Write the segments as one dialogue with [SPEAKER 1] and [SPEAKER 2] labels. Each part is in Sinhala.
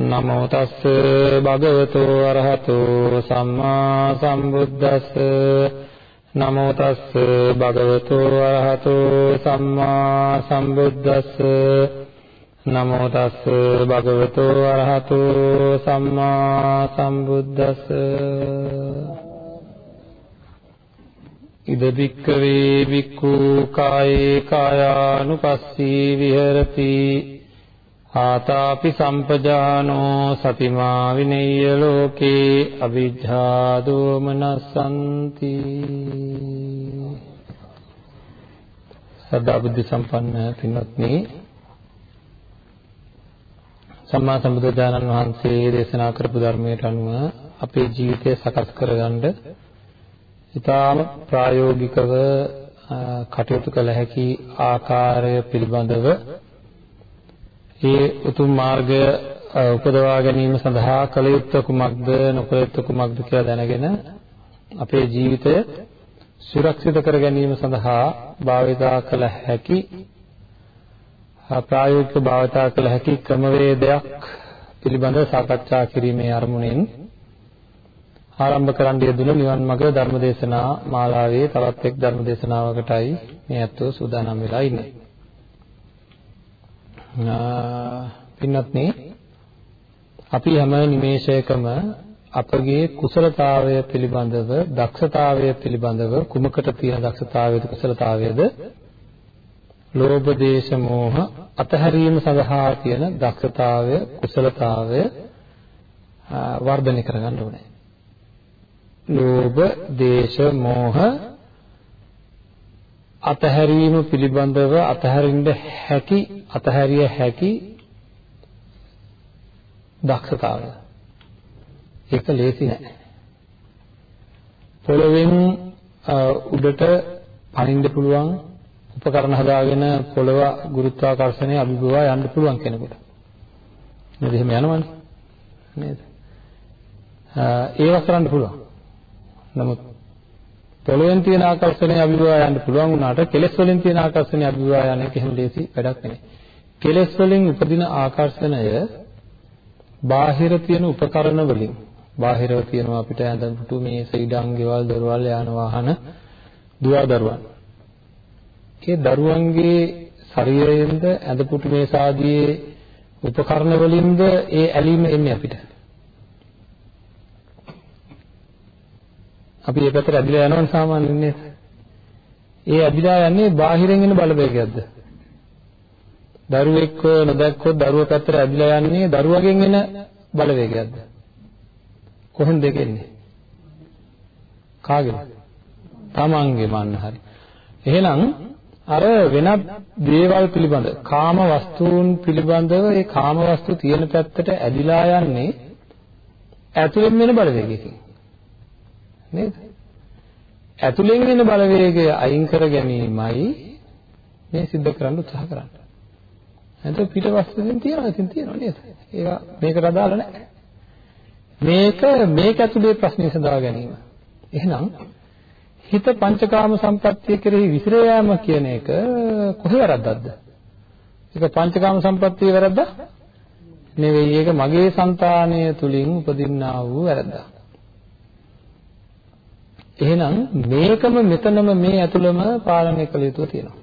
[SPEAKER 1] නමෝ තස්ස භගවතු අරහතෝ සම්මා සම්බුද්දස්ස. නමෝ තස්ස භගවතු අරහතෝ සම්මා සම්බුද්දස්ස. නමෝ තස්ස භගවතු අරහතෝ සම්මා සම්බුද්දස්ස. ඉද බික්කවේ බික්ඛු කායේ කායානුපස්සී විහෙරති. ආතාපි සම්පජානෝ සතිමා විනෙය්‍ය ලෝකේ අවිජ්ජා දෝමනසන්ති සදා බුද්ධ සම්පන්න පින්වත්නි සම්මා සම්බුදුරජාණන් වහන්සේ දේශනා කරපු ධර්මයට අනුව අපේ ජීවිතය සකස් කරගන්න ඊටාම ප්‍රායෝගිකව කටයුතු කළ හැකි ආකාරය පිළිබඳව ඒ උතුම් මාර්ගය උපදවා ගැනීම සඳහා කළ යුත්තේ කුමක්ද නොකළ යුත්තේ කුමක්ද කියලා දැනගෙන අපේ ජීවිතය සුරක්ෂිත කර ගැනීම සඳහා භාවිතා කළ හැකි ප්‍රායෝගික භාවිතා කළ හැකි ක්‍රමවේදයක් පිළිබඳව සාකච්ඡා කිරීමේ අරමුණෙන් ආරම්භ කරන්න යෙදුණු නිවන් මඟ ධර්මදේශනා මාලාවේ තවත් එක් ධර්මදේශනාවකටයි මේ අත්ව සූදානම් වෙලා ඉන්නේ. පින්වත්නි අපි හැම නිමේෂයකම අපගේ කුසලතාවය පිළිබඳව දක්ෂතාවය පිළිබඳව කුමකට තියෙන දක්ෂතාවයද කුසලතාවයද ලෝභ දේශ මොහ අතහැරීම සඳහා තියෙන දක්ෂතාවය කුසලතාවය වර්ධනය කරගන්න ඕනේ. ලෝභ, දේශ, මෝහ අතහැරීම පිළිබඳව අතහැරින්න හැකි අතහැරිය හැකි දක්ෂතාවය. ඒක ලේසි නෑ. පොළවෙන් උඩට පනින්න පුළුවන් උපකරණ හදාගෙන පොළව ගුරුත්වාකර්ෂණය අභිභවා යන්න පුළුවන් කෙනෙකුට. නේද? එහෙම යනවනේ. නේද? ඒවා කරන්න පුළුවන්. නමුත් පොළොවෙන් තියෙන ආකර්ෂණය අභිභවා යන්න පුළුවන් වුණාට කෙලෙස් වලින් තියෙන ආකර්ෂණය අභිභවා යන එක එහෙම ලේසි වැඩක් නෙවෙයි. කෙලෙස් වලින් උපදින ආකර්ෂණය බාහිර තියෙන උපකරණ වලින් බාහිරව තියෙනවා අපිට ඇඳන් පුටු මේස ඉඩම් ගෙවල් දොරවල් යාන වාහන දුව දරුවන්. ඒ දරුවන්ගේ ශරීරයෙන්ද ඇඳ පුටු මේස ආදී උපකරණ වලින්ද ඒ ඇලීම එන්නේ අපිට. අපි මේ පැත්තට ඇදිලා යනවනේ සාමාන්‍යයෙන් නේද? ඒ ඇදිලා යන්නේ බාහිරින් එන බලවේගයක්ද? දරුවෙක්ව නොදැක්කොත් දරුව පැත්තට ඇදිලා යන්නේ දරුවගෙන් එන බලවේගයක්ද? කොහෙන්ද දෙකෙන්නේ? කාගෙද? තමන්ගේ මන්න හරි. එහෙනම් අර වෙනත් දේවල් පිළිබඳ කාම වස්තුන් පිළිබඳව ඒ කාම වස්තු තියෙන පැත්තට ඇදිලා යන්නේ ඇතුළෙන් වෙන බලවේගයකින්. නේද? ඇතුලෙන් එන බලවේගය අයින් කර ගැනීමයි මේ सिद्ध කරන්න උත්සාහ කරන්නේ. එතකොට පිටපස්සෙන් තියනවා, ඉතින් තියනවා නේද? ඒවා මේකට අදාළ නැහැ. මේක මේක ඇතුලේ ප්‍රශ්නේ සඳහා ගැනීම. එහෙනම් හිත පංචකාම සම්පත්තිය කෙරෙහි විසිර යාම කියන එක කොහේ වැරද්දක්ද? ඒක පංචකාම සම්පත්තියේ වැරද්දක් නෙවෙයි. ඒක මගේ సంతාණය තුලින් උපදින්නා වූ වැරද්දක්. එහෙනම් මේකම මෙතනම මේ ඇතුළම පාලනය කළ යුතු තියෙනවා.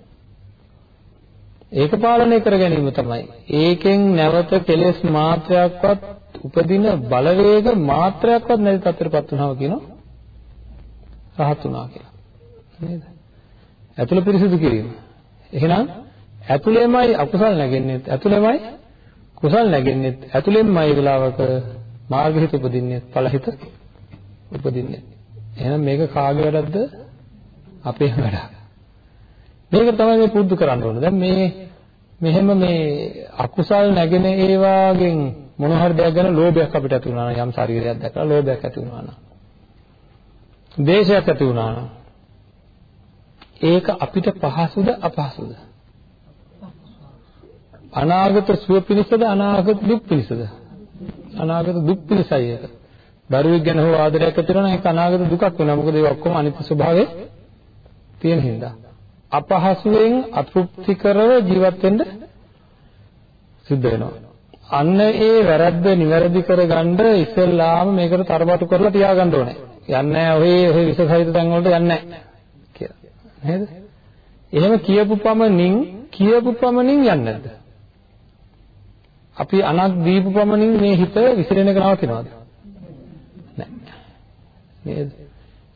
[SPEAKER 1] ඒක පාලනය කර ගැනීම තමයි. ඒකෙන් නැවත කෙලෙස් මාත්‍රයක්වත් උපදින බලවේග මාත්‍රයක්වත් නැති තත්ත්වයටපත් වුණාම කියනවා රහත් වුණා කියලා. නේද? ඇතුළ පිරිසිදු කිරීම. එහෙනම් ඇතුළෙමයි අකුසල් නැගෙන්නේ ඇතුළෙමයි කුසල් නැගෙන්නේ ඇතුළෙන්මයි වෙලාවක මාර්ගහිත උපදින්නේ ඵලහිත උපදින්නේ එහෙනම් මේක කාගේ වැඩක්ද? අපේ වැඩක්. මේක තමයි මේ පුරුදු කරන්න ඕනේ. දැන් මේ මෙහෙම මේ අකුසල් නැගෙන ඒවාගෙන් මොන හරි දෙයක් ගැන ලෝභයක් අපිට ඇති වුණා නම් යම් ශරීරයක් දැකලා ලෝභයක් ඇති වුණා නම් දේශයක් ඇති වුණා නම් ඒක අපිට පහසුද අපහසුද අනාගත සුව පිණිසද අනාගත දුක් පිණිසද අනාගත දුක් පිණිසයි ඒක දරුවෙක් ගැන හෝ ආදරයක් ඇති වෙනවා ඒක අනාගත දුකක් වෙනවා මොකද ඒ ඔක්කොම අනිත්‍ය ස්වභාවය තියෙන හින්දා අපහසුයෙන් අතෘප්තිකරව ජීවත් වෙන්න සිද්ධ වෙනවා අන්න ඒ වැරද්ද නිවැරදි කරගන්න ඉස්සෙල්ලාම මේකට තරබටු කරලා තියාගන්න ඕනේ. යන්නේ ඔය ඔය විසසහිත තැන් වලට යන්නේ නැහැ කියලා. නේද? එහෙම කියපු පමණින් කියපු පමණින් යන්නේ නැද්ද? අපි අනක් දීපු පමණින් මේ හිත විසිරෙන එක නවතිනවද? නැහැ. නේද?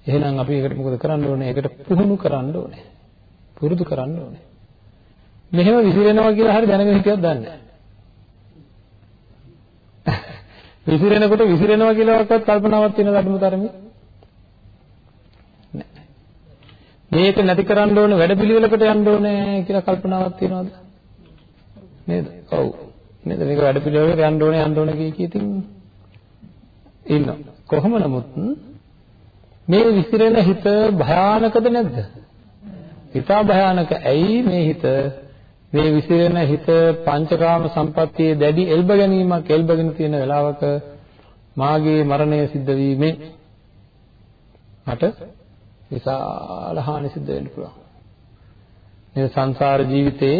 [SPEAKER 1] එහෙනම් අපි ඒකට මොකද කරන්න ඕනේ? ඒකට පුහුණු කරන්න ඕනේ. පුරුදු කරන්න ඕනේ. මෙහෙම විසිරෙනවා කියලා හරි දැනගෙන හිටියොත් දන්නේ නැහැ. විසිරෙනකොට විසිරෙනවා කියලාවත් කල්පනාවක් තියෙන ලඩුම තරමේ නැහැ. මේක නැති කරන්න ඕන වැඩපිළිවෙලකට යන්න ඕනේ කියලා කල්පනාවක් තියෙනවද? නේද? ඔව්. නේද? මේක වැඩපිළිවෙලකට යන්න ඕනේ යන්න ඕනේ කිය කී ඉතින් ඉන්නවා. කොහොම නමුත් මේ විසිරෙන හිත භයානකද නැද්ද? හිතා භයානක. ඇයි මේ හිත මේ විසිරෙන හිත පංචකාම සම්පත්තියේ දැඩි එල්බ ගැනීමක් එල්බගෙන තියෙන වෙලාවක මාගේ මරණය සිද්ධ වීමෙන් මට විශාල හානි සිද්ධ වෙන්න පුළුවන්. මේ සංසාර ජීවිතේ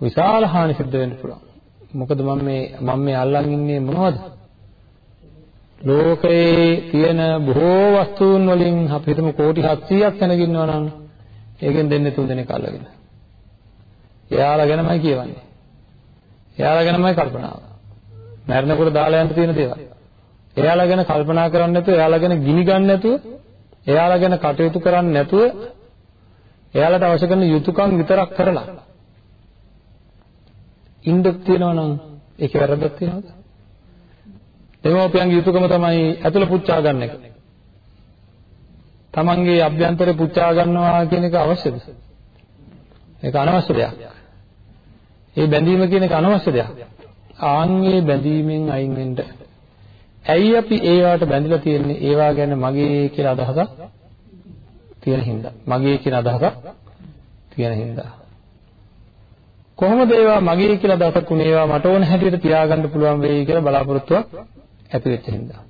[SPEAKER 1] විශාල හානි සිද්ධ වෙන්න පුළුවන්. මොකද මම මේ මම මේ අල්ලන් ඉන්නේ මොනවද? ලෝකයේ තියෙන බොහෝ වස්තුන් වලින් අපි හිතමු කෝටි 700ක් දැනගින්නවා නම් ඒකෙන් දෙන්නේ තුන් දෙනෙක් අල්ලගෙන. එයාලා ගැනමයි කියවන්නේ. එයාලා ගැනමයි කල්පනාව. මරණකොට දාලා යන්න තියෙන දේවල්. එයාලා ගැන කල්පනා කරන්නේ නැතුව, එයාලා ගැන ගිනි ගන්න නැතුව, එයාලා ගැන කටයුතු කරන්නේ නැතුව, එයාලට අවශ්‍ය කරන යුතුයකම් විතරක් කරලා ඉන්නක් තියෙනවා නම් ඒකේ වැරද්දක් තියෙනවද? දෙමෝපියන්ගේ යුතුයකම තමයි ඇතුළ පුච්චා ගන්න එක. තමන්ගේ අභ්‍යන්තරේ පුච්චා ගන්නවා කියන එක අවශ්‍යද? ඒක අනවශ්‍ය දෙයක්. ඒ බැඳීම කියන එක අනවශ්‍ය දෙයක්. ආන්ගේ බැඳීමෙන් අයින් වෙන්න. ඇයි අපි ඒවට බැඳිලා තියෙන්නේ? ඒවා ගැන මගේ කියලා අදහසක් තියෙන හින්දා. මගේ කියන අදහසක් තියෙන හින්දා. කොහොමද ඒවා මගේ කියලා අදහසක් උනේ ඒවා මට ඕන හැටියට තියාගන්න පුළුවන් වෙයි කියලා බලාපොරොත්තුවක් ඇති වෙච්ච හින්දා.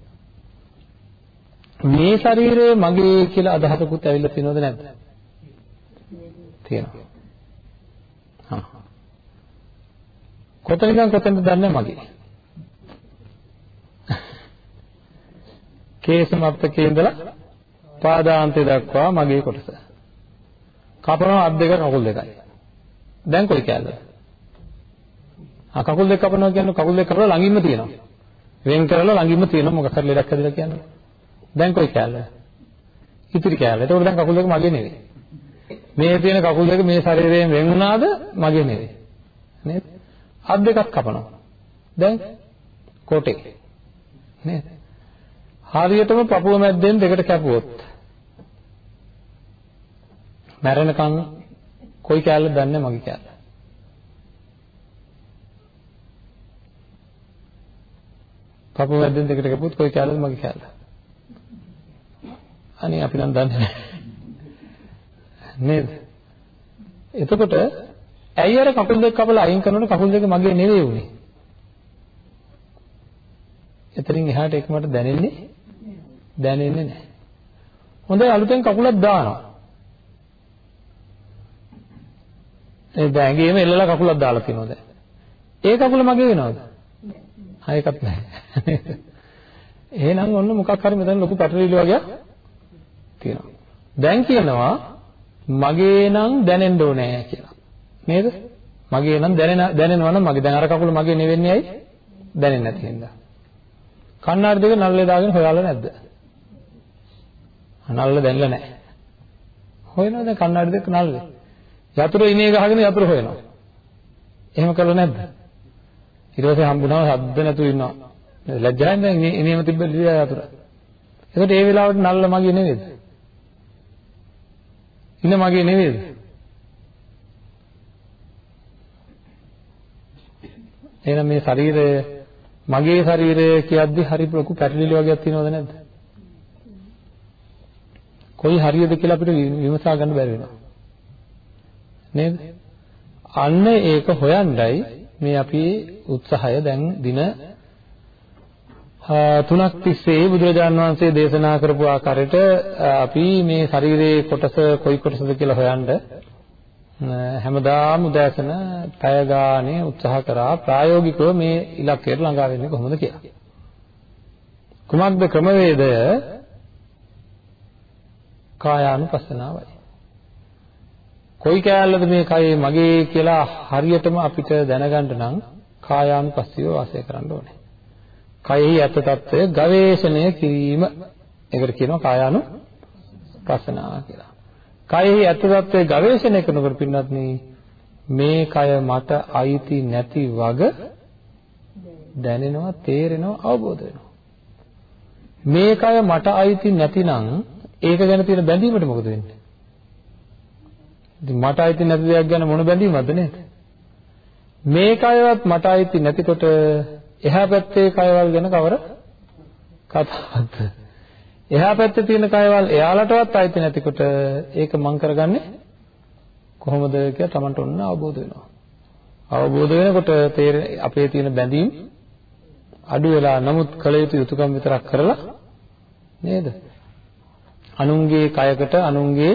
[SPEAKER 1] මේ ශරීරය මගේ කියලා අදහසකුත් ඇවිල්ලා තියෙනවද නැද්ද? තියෙනවා. කොතනින්ද කොතනද දන්නේ මගේ. කේසමත්තකේ ඉඳලා පාදාන්තය දක්වා මගේ කොටස. කපනවා අත් දෙක කකුල් දෙකයි. දැන් කොයි කැලද? ආ කකුල් දෙක කපනවා කියන්නේ කකුල් දෙක කපලා ළඟින්ම තියෙනවා. වෙන් කරලා ළඟින්ම තියෙනවා මොකක් හරි ලෙඩක් හැදලා කියන්නේ. දැන් කොයි කැලද? ඉතිරි කැලේ. ඒතකොට දැන් කකුල් දෙක මගේ නෙවෙයි. මේ තියෙන කකුල් දෙක මේ ශරීරයෙන් වෙන් වුණාද මගේ නෙවෙයි. නේද? අත් දෙකක් කපනවා. දැන් කොටේ. නේද? හරියටම පපුව මැද්දෙන් දෙකට කැපුවොත් මැරෙනකන් කොයි කැලලද දන්නේ මගේ කැලල. පපුව මැද්දෙන් දෙකට කැපුවොත් කොයි කැලලද මගේ කැලල. අනේ අපි නම් දන්නේ නැහැ. නේද? එතකොට ඇයි අර කකුල් දෙක කපලා අයින් කරනකොට කකුල් දෙක මගේ නෙවෙයි උනේ. එතනින් එහාට ඒක මට දැනෙන්නේ දැනෙන්නේ නැහැ. හොඳයි අලුතෙන් කකුලක් දානවා. ඒ බෑගේම එල්ලලා කකුලක් දාලා තියෙනවා දැන්. ඒ කකුල මගේ වෙනවද? ආ ඒකත් නැහැ. එහෙනම් ඔන්න මොකක් හරි මෙතන ලොකු පැටලිලි වගේ තියෙනවා. දැන් කියනවා මගේ නම් දැනෙන්න ඕනේ කියලා. නේද? මගේ නම් දැනෙන දැනෙනවා නම් මගේ දැන් අර කකුල මගේ නෙවෙන්නේ ඇයි? දැනෙන්නේ නැති හින්දා. කන්නාඩි දෙක නල්ලේ දාගෙන හොයාලා නැද්ද? නල්ල දැන්නලා නැහැ. හොයනවද කන්නාඩි දෙක නල්ලේ? යතුරු ඉනේ ගහගෙන යතුරු හොයනවා. එහෙම කළා නැද්ද? ඊට පස්සේ හම්බුනම හද්ද නැතුව ඉන්නවා. ලැජ්ජාවෙන් දැන් ඉනේම තිබ්බ ලියා යතුරු. ඒකට ඒ වෙලාවට නල්ල මගේ නෙවෙයිද? ඉන මගේ නෙවෙයිද? එහෙනම් මේ ශරීරය මගේ ශරීරය කියද්දි හරි ලොකු පැටලිලි වගේක් තියෙනවද නැද්ද? කොයි හරියද කියලා අපිට විමසා ගන්න බැරි වෙනවා. නේද? අන්න ඒක හොයන්නයි මේ අපි උත්සාහය දැන් දින තුනක් තිස්සේ බුදුරජාණන් වහන්සේ දේශනා කරපු ආකාරයට අපි මේ ශරීරයේ කොටස කොයි කොටසද කියලා හොයන්න හැමදාම උදෑසන පැය ගානේ උත්සාහ කරා ප්‍රායෝගිකව මේ ඉලක්කයට ළඟා වෙන්නේ කොහොමද කියලා. කුමක්ද ක්‍රමවේදය? කායානුපස්සනාවයි. කොයි කෑල්ලද මේ කයේ මගේ කියලා හරියටම අපිට දැනගන්න නම් කායානුපස්සීව වාසය කරන්න ඕනේ. කයෙහි ඇත්ත తত্ত্বය ගවේෂණය කිරීම ඒකට කියනවා කායානුපස්සනා කියලා. කයෙහි ඇත්ත తত্ত্বය ගවේෂණය කරනකොට පින්නත් මේ කය මට අයිති නැති වග දැනෙනවා තේරෙනවා අවබෝධ වෙනවා. මේ කය මට අයිති නැතිනම් ඒක ගැන තියෙන බැඳීමට මොකද වෙන්නේ? ඉතින් මට අයිති නැති දෙයක් ගැන මොන බැඳීමක්ද නේද? මේ කයවත් මට අයිති නැතිකොට එහා පැත්තේ කයවල් ගැන කවර කතාවක්ද? එහා පැත්තේ තියෙන කයවල් එයාලටවත් අයිති නැතිකොට ඒක මං කරගන්නේ කොහොමද කියලා Tamanට ඔන්න අවබෝධ වෙනවා. අවබෝධ වෙනකොට අපේ තියෙන බැඳීම් අඩු වෙලා නමුත් කල යුතු යුතුයකම් විතරක් කරලා නේද? අනුන්ගේ කයකට අනුන්ගේ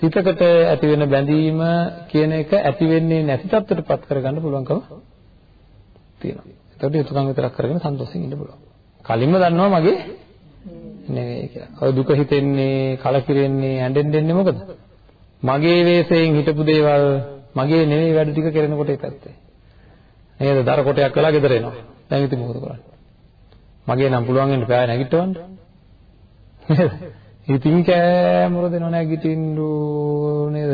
[SPEAKER 1] සිතකට ඇති වෙන බැඳීම කියන එක ඇති වෙන්නේ නැති තත්ත්වයටපත් කරගන්න පුළුවන්කම තියෙනවා. ඒකට යුතුයකම් විතරක් කරගෙන සන්තෝෂයෙන් ඉන්න පුළුවන්. කලින්ම දන්නවා මගේ නෙවෙයි කියලා. ඔය දුක හිතෙන්නේ, කලකිරෙන්නේ, ඇඬෙන්න දෙන්නේ මොකද? මගේ වේසයෙන් හිටපු දේවල් මගේ නෙවෙයි වැඩ ටික කරනකොට ඒ පැත්තේ. නේද? දර කොටයක් වෙලා ගෙදර එනවා. දැන් ඉතින් මොකද කරන්නේ? මගේ නම් පුළුවන් වෙන්න බෑ නැගිටවන්න. නේද? ඉතින් කෑමර දෙනව නැගිටින්න නේද?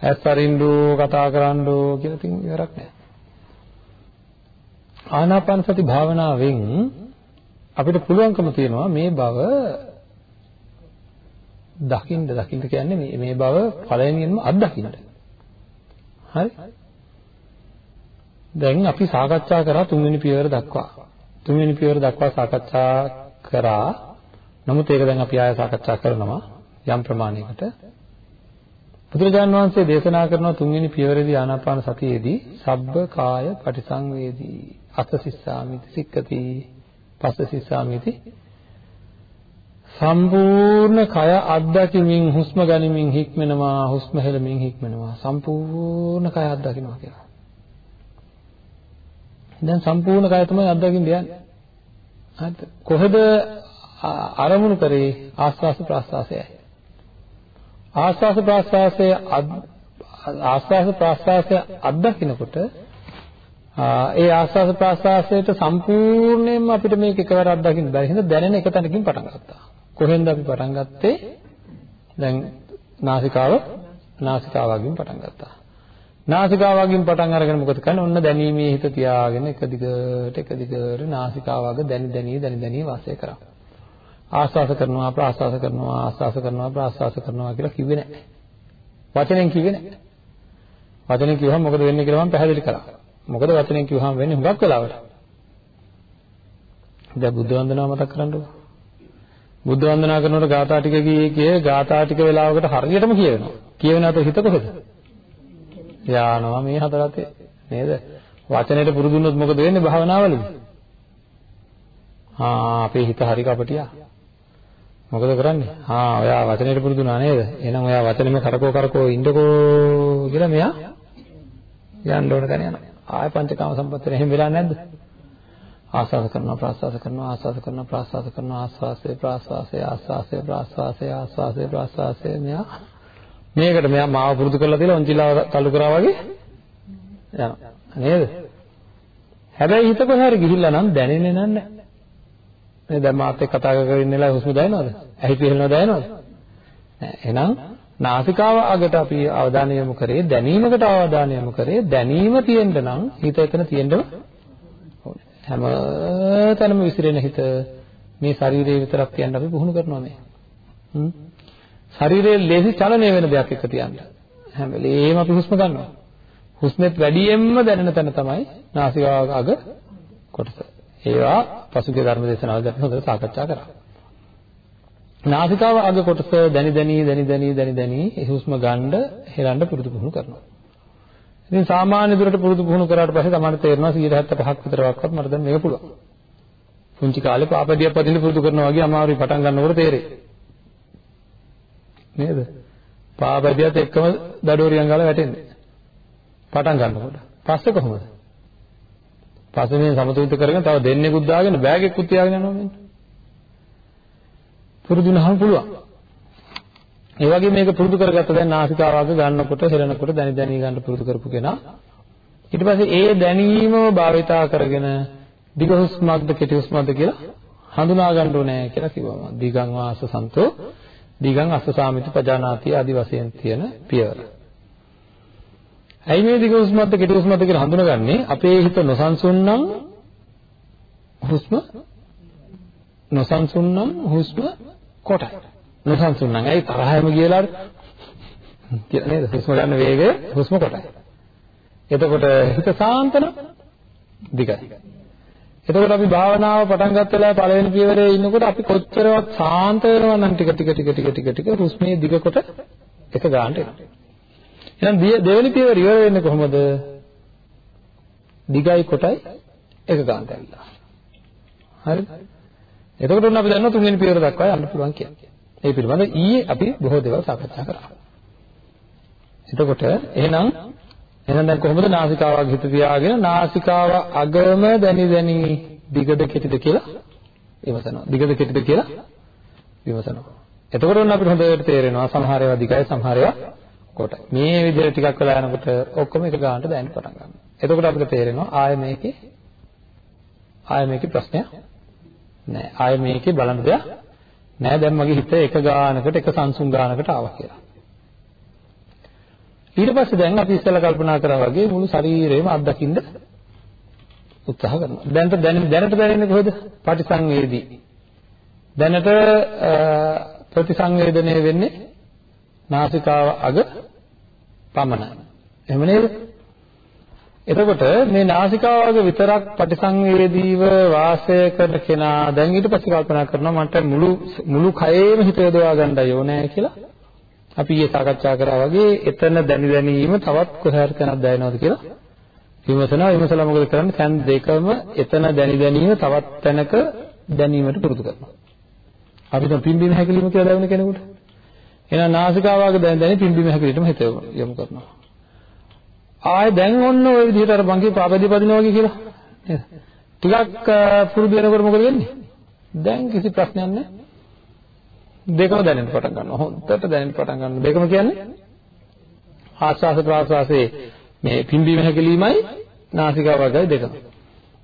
[SPEAKER 1] ඇස් අරින්න කතා කරන්න කියලා ඉතින් ඉවරක් නෑ. ආනාපාන සති භාවනාවෙන් අපිට පුළුවන්කම තියෙනවා මේ බව දකින්න දකින්න කියන්නේ මේ මේ බව පළවෙනියෙන්ම අත්දකින්න. හරි? දැන් අපි සාකච්ඡා කරා තුන්වෙනි පියවර දක්වා. තුන්වෙනි පියවර දක්වා සාකච්ඡා කරා. නමුත් ඒක දැන් අපි ආයෙ සාකච්ඡා කරනවා යම් ප්‍රමාණයකට. බුදුරජාන් වහන්සේ දේශනා කරන තුන්වෙනි පියවරේදී ආනාපාන සතියේදී සබ්බ කාය පටිසංවේදී අතසිස්සාමිති සික්කති පස්සසිස්සාමිති සම්පූර්ණ කය අත්දැකීමින් හුස්ම ගනිමින් හික්මෙනවා හුස්ම හෙළමින් හික්මෙනවා සම්පූර්ණ කය අත්දකින්නවා කියලා. දැන් සම්පූර්ණ කය තමයි අත්දකින්න යන්නේ. හරිද? කොහෙද අරමුණු කරේ ආස්වාස ප්‍රාස්වාසයයි. ආස්වාස ප්‍රාස්වාසය ආස්වාස ප්‍රාස්වාසය අත්දකින්නකොට ඒ ආස්වාස ප්‍රාස්වාසයට සම්පූර්ණයෙන්ම අපිට මේක එකවර අත්දකින්න බැරි හින්දා දැනෙන එක තැනකින් පටන් ගත්තා. කොහෙන්ද අපි පටන් ගත්තේ? දැන් නාසිකාව නාසිකාවකින් පටන් ගත්තා. නාසිකාවකින් පටන් අරගෙන මොකද කරන්නේ? ඔන්න දැනීමේ හිත තියාගෙන එක දිගට එක දිගට නාසිකාවක දැනි දැනි දැනි දැනි වාසය කරා. ආස්වාස කරනවා ප්‍රාස්වාස කරනවා ආස්වාස කරනවා ප්‍රාස්වාස කරනවා කියලා කිව්වේ නැහැ. වචනෙන් කිව්වේ නැහැ. වචනෙන් කිව්වම මොකද වෙන්නේ කියලා මම පැහැදිලි කරා. මොකද වචනෙන් කිව්වහම වෙන්නේ හුඟක් වෙලාවට. දැන් බුද්ධ වන්දනාව මතක් කරන්නකෝ. බුද්ධ වන්දනා කරනකොට ගාථා ටික කියේ කියේ ගාථා ටික වෙලාවකට හරියටම කියවෙනවා. කියවෙන අතර හිත කොහෙද? යානවා මේ හතරතේ නේද? වචනෙට පුරුදු වුණොත් මොකද වෙන්නේ භාවනාවලදී? ආ අපේ හිත හරි කපටියා. මොකද කරන්නේ? ආ ඔයා වචනෙට පුරුදු වුණා නේද? එහෙනම් ඔයා වචනෙම කරකෝ කරකෝ ඉන්නකෝ කියලා මෙයා යන්න ඕන තැන යනවා. ආය පංචකාම සම්පත්තට එහෙම වෙලා නැද්ද? ආස්වාද කරනවා ප්‍රාස්වාද කරනවා ආස්වාද කරනවා ප්‍රාස්වාද කරනවා ආස්වාසය ප්‍රාස්වාසය ආස්වාසය ප්‍රාස්වාසය ආස්වාසය ප්‍රාස්වාසය මෙයා මේකට මෙයා මාව පුරුදු කරලා තියලා ඔන්චිලාව තල්ලු කරා වගේ යනවා නේද හැබැයි හිත කොහේ හරි ගිහිල්ලා නම් දැනෙන්නේ නැහැ මේ දැන් මාත් එක්ක කතා කර කර ඉන්නලා හුස්ම දැනෙනවද ඇහි පිහලනව දැනෙනවද එහෙනම් නාසිකාව අගට අපි අවධානය යොමු කරේ දැනීමකට අවධානය යොමු කරේ දැනීම තියෙන්න නම් හිත එතන තියෙන්න හැම තැනම විසිරෙන හිත මේ ශරීරයේ විතරක් තියන්න අපි පුහුණු කරනවා මේ. හ්ම්. ශරීරයේ ලේසි චලනය වෙන දෙයක් එක තියන්න. හැම වෙලේම අපි හුස්ම ගන්නවා. හුස්මෙත් වැඩියෙන්ම දැනෙන තැන තමයි නාසිකාග අග කොටස. ඒවා පසුගිය ධර්ම දේශනාවලදී අපි හොඳට සාකච්ඡා කරා. නාසිකාව අග කොටස දැනි දැනි දැනි දැනි දැනි දැනි හුස්ම ගන්න හෙලන්න පුරුදු පුහුණු කරනවා. ඉතින් සාමාන්‍ය දුරට පුරුදු පුහුණු කරාට පස්සේ තමයි තේරෙනවා 175ක් විතරවත් මට දැන් මේක පුළුවන්. පුංචි කාලේ පාපදියක් පදින්න පුරුදු කරනවා වගේ අමාරුයි පටන් ගන්නකොට තේරෙයි. නේද? පාපදියත් එක්කම දඩෝරියන් ගාලා වැටෙන්නේ. පටන් ගන්නකොට. පස්සේ කොහොමද? පස්සේ මේ සමතුලිත කරගෙන තව දෙන්නෙකුත් දාගෙන බෑග් එකකුත් තියාගෙන යනවා මෙන්න. පුරුදු වුණාම පුළුවන්. ඒ වගේ මේක පුරුදු කරගත්ත දැන් නාසිකාවක ගන්නකොට හෙලනකොට දැනි දැනි ගන්න පුරුදු කරපු කෙනා ඊට පස්සේ ඒ දැනීමව භාවිතා කරගෙන දිග හුස්මක්ද කෙටි හුස්මක්ද කියලා හඳුනා ගන්න ඕනේ කියලා කිව්වම දිගං වාස සන්තෝ දිගං අස්ස සාමිත පජානාති ආදි වශයෙන් තියෙන පියවර. ඇයි මේ දිග හුස්මක්ද කෙටි හුස්මක්ද කියලා හඳුනගන්නේ අපේ හිත නොසන්සුන් නම් හුස්ම නොසන්සුන් නම් හුස්ම කොටයි. නොසන්සුන් නම් ඇයි තරහම කියලා කියලා නේද? හුස්ම ගන්න වේගය හුස්ම කොටයි. එතකොට හිත සාන්ත නම් දිගයි. එතකොට අපි භාවනාව පටන් ගත්ත වෙලාවේ පළවෙනි පියවරේ ඉන්නකොට අපි කොච්චරවත් සාන්ත වෙනවා නම් ටික ටික ටික ටික ටික ටික හුස්මේ දිග කොට එක ගන්නට එනවා. එහෙනම් දෙවෙනි පියවර ඉවර වෙන්නේ කොහොමද? දිගයි කොටයි එක ගන්නට ඇවිල්ලා. හරිද? එතකොට උන් අපි දන්නවා තුන්වෙනි පියවර දක්වා යන්න පුළුවන් කියන්නේ. ඒ පිළිබඳව ඊයේ අපි බොහෝ දේවල් සාකච්ඡා කරා. එතකොට එහෙනම් එහෙනම් දැන් කොහොමද නාසිකාවක් හිත තියාගෙන නාසිකාව අගම දැනි දැනි දිගද කෙටිද කියලා විමසනවා. දිගද කෙටිද කියලා විමසනවා. එතකොට උන් අපිට හොඳට තේරෙනවා සමහර ඒවා දිගයි සමහර ඒවා කොටයි. මේ විදිහට ටිකක් වෙලා යනකොට ඔක්කොම එක ගන්නට දැනෙන්න පටන් ගන්නවා. එතකොට අපිට තේරෙනවා ආය මේකේ ආය මේකේ ප්‍රශ්නයක් නෑ. ආය මේකේ බලන්න දෙයක් නෑ. දැන් මගේ හිත එක ගානකට එක සංසුන් ගානකට ආවා කියලා. ඊට පස්සේ දැන් අපි ඉස්සෙල්ලා කල්පනා කරා වගේ මුළු ශරීරයම අත්දකින්න උත්සාහ කරනවා. දැනට දැනට දැනෙන්නේ කොහෙද? පටිසංවේදී. දැනට ප්‍රතිසංවේදනය වෙන්නේ නාසිකාව අග පමණයි. එහෙම නේද? එතකොට මේ නාසිකාවක විතරක් පටිසංවේදීව වාසය කරන කෙනා දැන් ඊට පස්සේ කල්පනා කරනවා මට මුළු මුළු කයෙම හිත යොදවා ගන්නයි ඕනේ කියලා. අපි ඊයේ සාකච්ඡා කරා වගේ එතන දැනි දැනීම තවත් කොහේර තැනක් දැනෙනවද කියලා විමසනවා. විමසලා මොකද කරන්නේ? තැන් දෙකම එතන දැනි දැනීම තවත් තැනක දැනීමට පුරුදු කරනවා. අපි දැන් පිම්බීම හැකිලිම කියලා දැවෙන කෙනෙකුට. එහෙනම් නාසිකාවාග දැන දැනි පිම්බීම හැකිලිටම හිත යොමු කරනවා. ආයෙ දැන් ඔන්න ওই විදිහට අර බංගේ පාපදී පදිනවා වගේ කියලා නේද? ටිකක් පුරුදු වෙනකොට මොකද වෙන්නේ? දැන් කිසි ප්‍රශ්නයක් නැහැ. දෙකම දැනෙන්න පටන් ගන්නවා. හොඳට දැනෙන්න පටන් ගන්නවා. දෙකම කියන්නේ ආස්වාස ප්‍රාස්වාසයේ මේ පිම්බීම හැකිලීමයි නාසිකාවගයි දෙකම.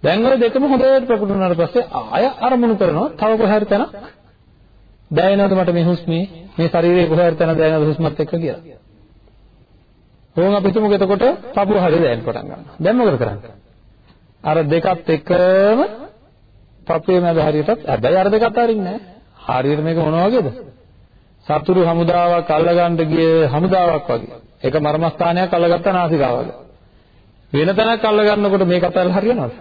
[SPEAKER 1] දැන් ওই දෙකම හොඳට ප්‍රකට වුණාට පස්සේ ආය අරමුණු කරනවා. තව කොහේ හරි තැනක් දැනෙනවද මට මේ හුස්මේ මේ ශරීරයේ කොහේ හරි තැනක් දැනෙනවද හුස්මත් එක්ක කියලා. ඕන් අපි හිතමුකෝ එතකොට පපුව හරිය දැනෙන්න පටන් ගන්නවා. දැන් මොකද කරන්නේ? අර දෙකත් එකම පපුවේ මැද හරියටත් හැබැයි අර දෙකත් අරින්නේ නැහැ. හරියට මේක මොන වගේද? සතුරු හමුදාවක් අල්ලගන්න ගිය හමුදාවක් වගේ. ඒක මර්මස්ථානයක් අල්ලගත්ත නාසිකාවක. වෙන තැනක් අල්ලගන්නකොට මේක අතල් හරියනවද?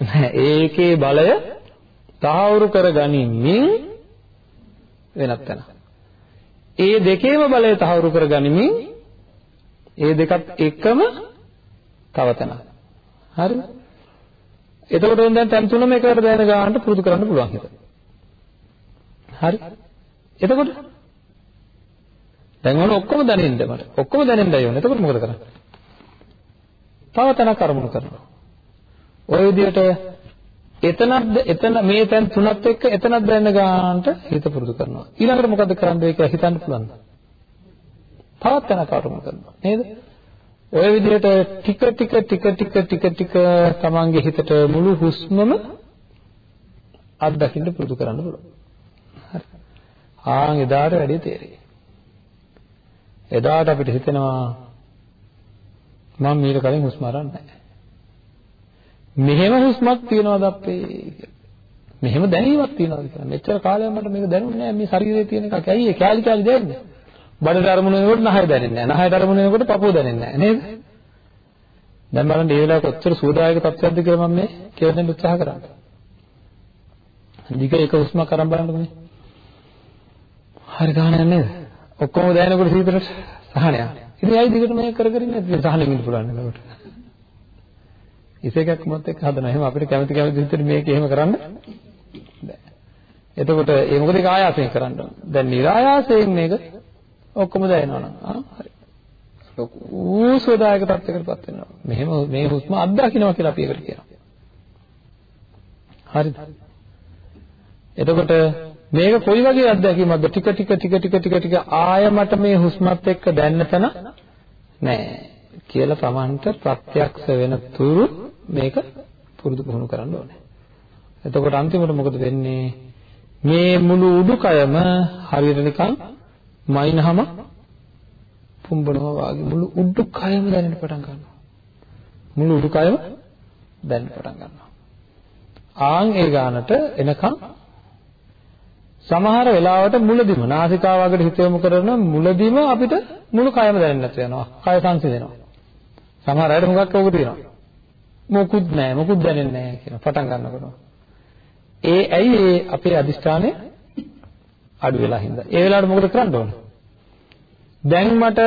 [SPEAKER 1] නැහැ. ඒකේ බලය තහවුරු කරගනිමින් වෙනත් තැන. ඒ දෙකේම බලය තහවුරු කරගනිමින් ඒ දෙකත් එකම තව තැනක්. හරිද? එතකොට දැන් තැන් තුනම එකකට දැන ගන්නට පුරුදු කරන්න පුළුවන් හිත. හරි? එතකොට දැන් ඔන්න ඔක්කොම දැනෙන්න මට. ඔක්කොම දැනෙන්නයි ඕනේ. එතකොට මොකද කරන්නේ? තව තැනක් අරමුණු කරනවා. ওই විදිහට එතනත් එතන මේ තැන් තුනත් එක්ක එතනත් දැනන ගන්නට හිත පුරුදු කරනවා. ඊළඟට මොකද කරන්නේ කියලා හිතන්න පුළුවන්ද? තවත් තැනක අරමුණු කරනවා නේද? ඔය විදිහට ටික ටික ටික ටික ටික ටික තමන්ගේ හිතට මුළු හුස්මම අත්දකින්න පුරුදු කරන්න පුළුවන්. හරි. ආන් එදාට වැඩි තේරෙයි. එදාට අපිට හිතෙනවා මම මීට කලින් හුස්ම අරන් නැහැ. මෙහෙම හුස්මක් තියනවාද අපේ කියලා. මෙහෙම දැනීමක් තියනවාද කියලා. මෙච්චර කාලයක් මට මේක දැනුන්නේ නැහැ මේ ශරීරයේ තියෙන එකක්. ඇයි ඒ කැලි කැලි දැනෙන්නේ? බඩට අරමුණ වෙනකොට නහය දැනෙන්නේ නැහැ. නහයට අරමුණ වෙනකොට පපුව දැනෙන්නේ නැහැ නේද? දැන් බලන්න මේ වෙලාව කොච්චර සූදායක තත්ත්වයක්ද කියලා මම මේ කියලා දෙන්න උත්සාහ කරන්නේ. දිග එක හුස්මක් අරන් බලන්නකෝ මේ. හරි ගානක් නේද? ඔක්කොම දැනෙනකොට සීතලට සහනයක්. ඉතින් ඇයි දිගට මේක කර කර ඉන්නේ? සහනෙන් ඉන්න පුළුවන් නේද? ඉසේකක් මොකත් එක්ක හදනවා. එහෙම අපිට කැමති කැමති විදිහට මේක එහෙම කරන්න බෑ. එතකොට ඒ මොකද ඒක ආයාසයෙන් කරන්න ඕන. දැන් નિરાයාසයෙන් මේක ඔක්කොම දැනෙනවා නම් ආ හරි. ලොකු සෝදායක තත්යකටපත් වෙනවා. මෙහෙම මේ හුස්ම අත්දකින්නවා කියලා අපි ඒකට කියනවා. හරිද? එතකොට මේක කොයි වගේ අත්දැකීමක්ද? ටික ටික ටික ටික ටික ටික ආය මට මේ හුස්මත් එක්ක දැනන තැන නෑ කියලා Tamanට ප්‍රත්‍යක්ෂ වෙන තුරු මේක පුරුදු පුහුණු කරන්න ඕනේ. එතකොට අන්තිමට මොකද වෙන්නේ? මේ මුළු උඩුකයම හරියට නිකන් මයින්හම පුම්බනවා වගේ මුළු උඩුකයම දැනෙන්න පටන් ගන්නවා. මුළු උඩුකයම දැනෙන්න පටන් ගන්නවා. ආන් ඒ ගානට එනකන් සමහර වෙලාවට මුලදිම නාසිකාවකට හිත යොමු කරන මුලදිම අපිට මුළු කයම දැනෙන්නේ නැතු වෙනවා. කය සංසිඳෙනවා. සමහර අයට හුඟක් ඕක තියෙනවා. මොකුත් නැහැ මොකුත් දැනෙන්නේ නැහැ කියන පටන් ගන්නකොට. ඒ ඇයි ඒ අපේ අදිෂ්ඨානය අඩු වෙලා හින්දා. ඒ වෙලාවට මොකද කරන්න ඕන? දැන් මට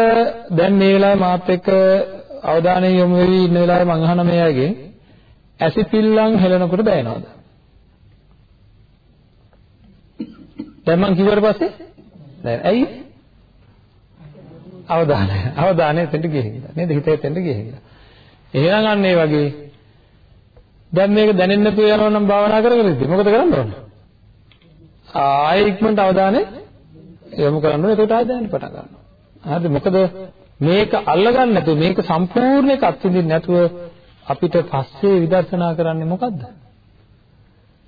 [SPEAKER 1] දැන් මේ වෙලාවේ මාත් එක්ක අවධානය යොමු වෙවි ඉන්න වෙලාවේ මං අහන මේ අයගෙන් ඇසිපිල්ලම් හෙලනකොට දැනෙනවද? දැන් මං කිව්වට පස්සේ දැන් ඇයි? අවධානය. අවධානය එතෙන්ට ගිහින් නේද? හිතේ එතෙන්ට ගිහින්. එහෙනම් අන්න ඒ වගේ දැන් මේක දැනෙන්නේ නැතුව යනවා නම් භාවනා කර කර ඉඳි. මොකද කරන්න ඕන? ආයෙ ඉක්මනට අවධානය යොමු කරන්න ඕනේ. ඒකට ආයෙ දැනෙන්න පටන් ගන්නවා. හරිද? මොකද මේක අල්ලගන්න නැතුව මේක සම්පූර්ණ එක අත්විඳින්න නැතුව අපිට පස්සේ විදර්ශනා කරන්නේ මොකද්ද?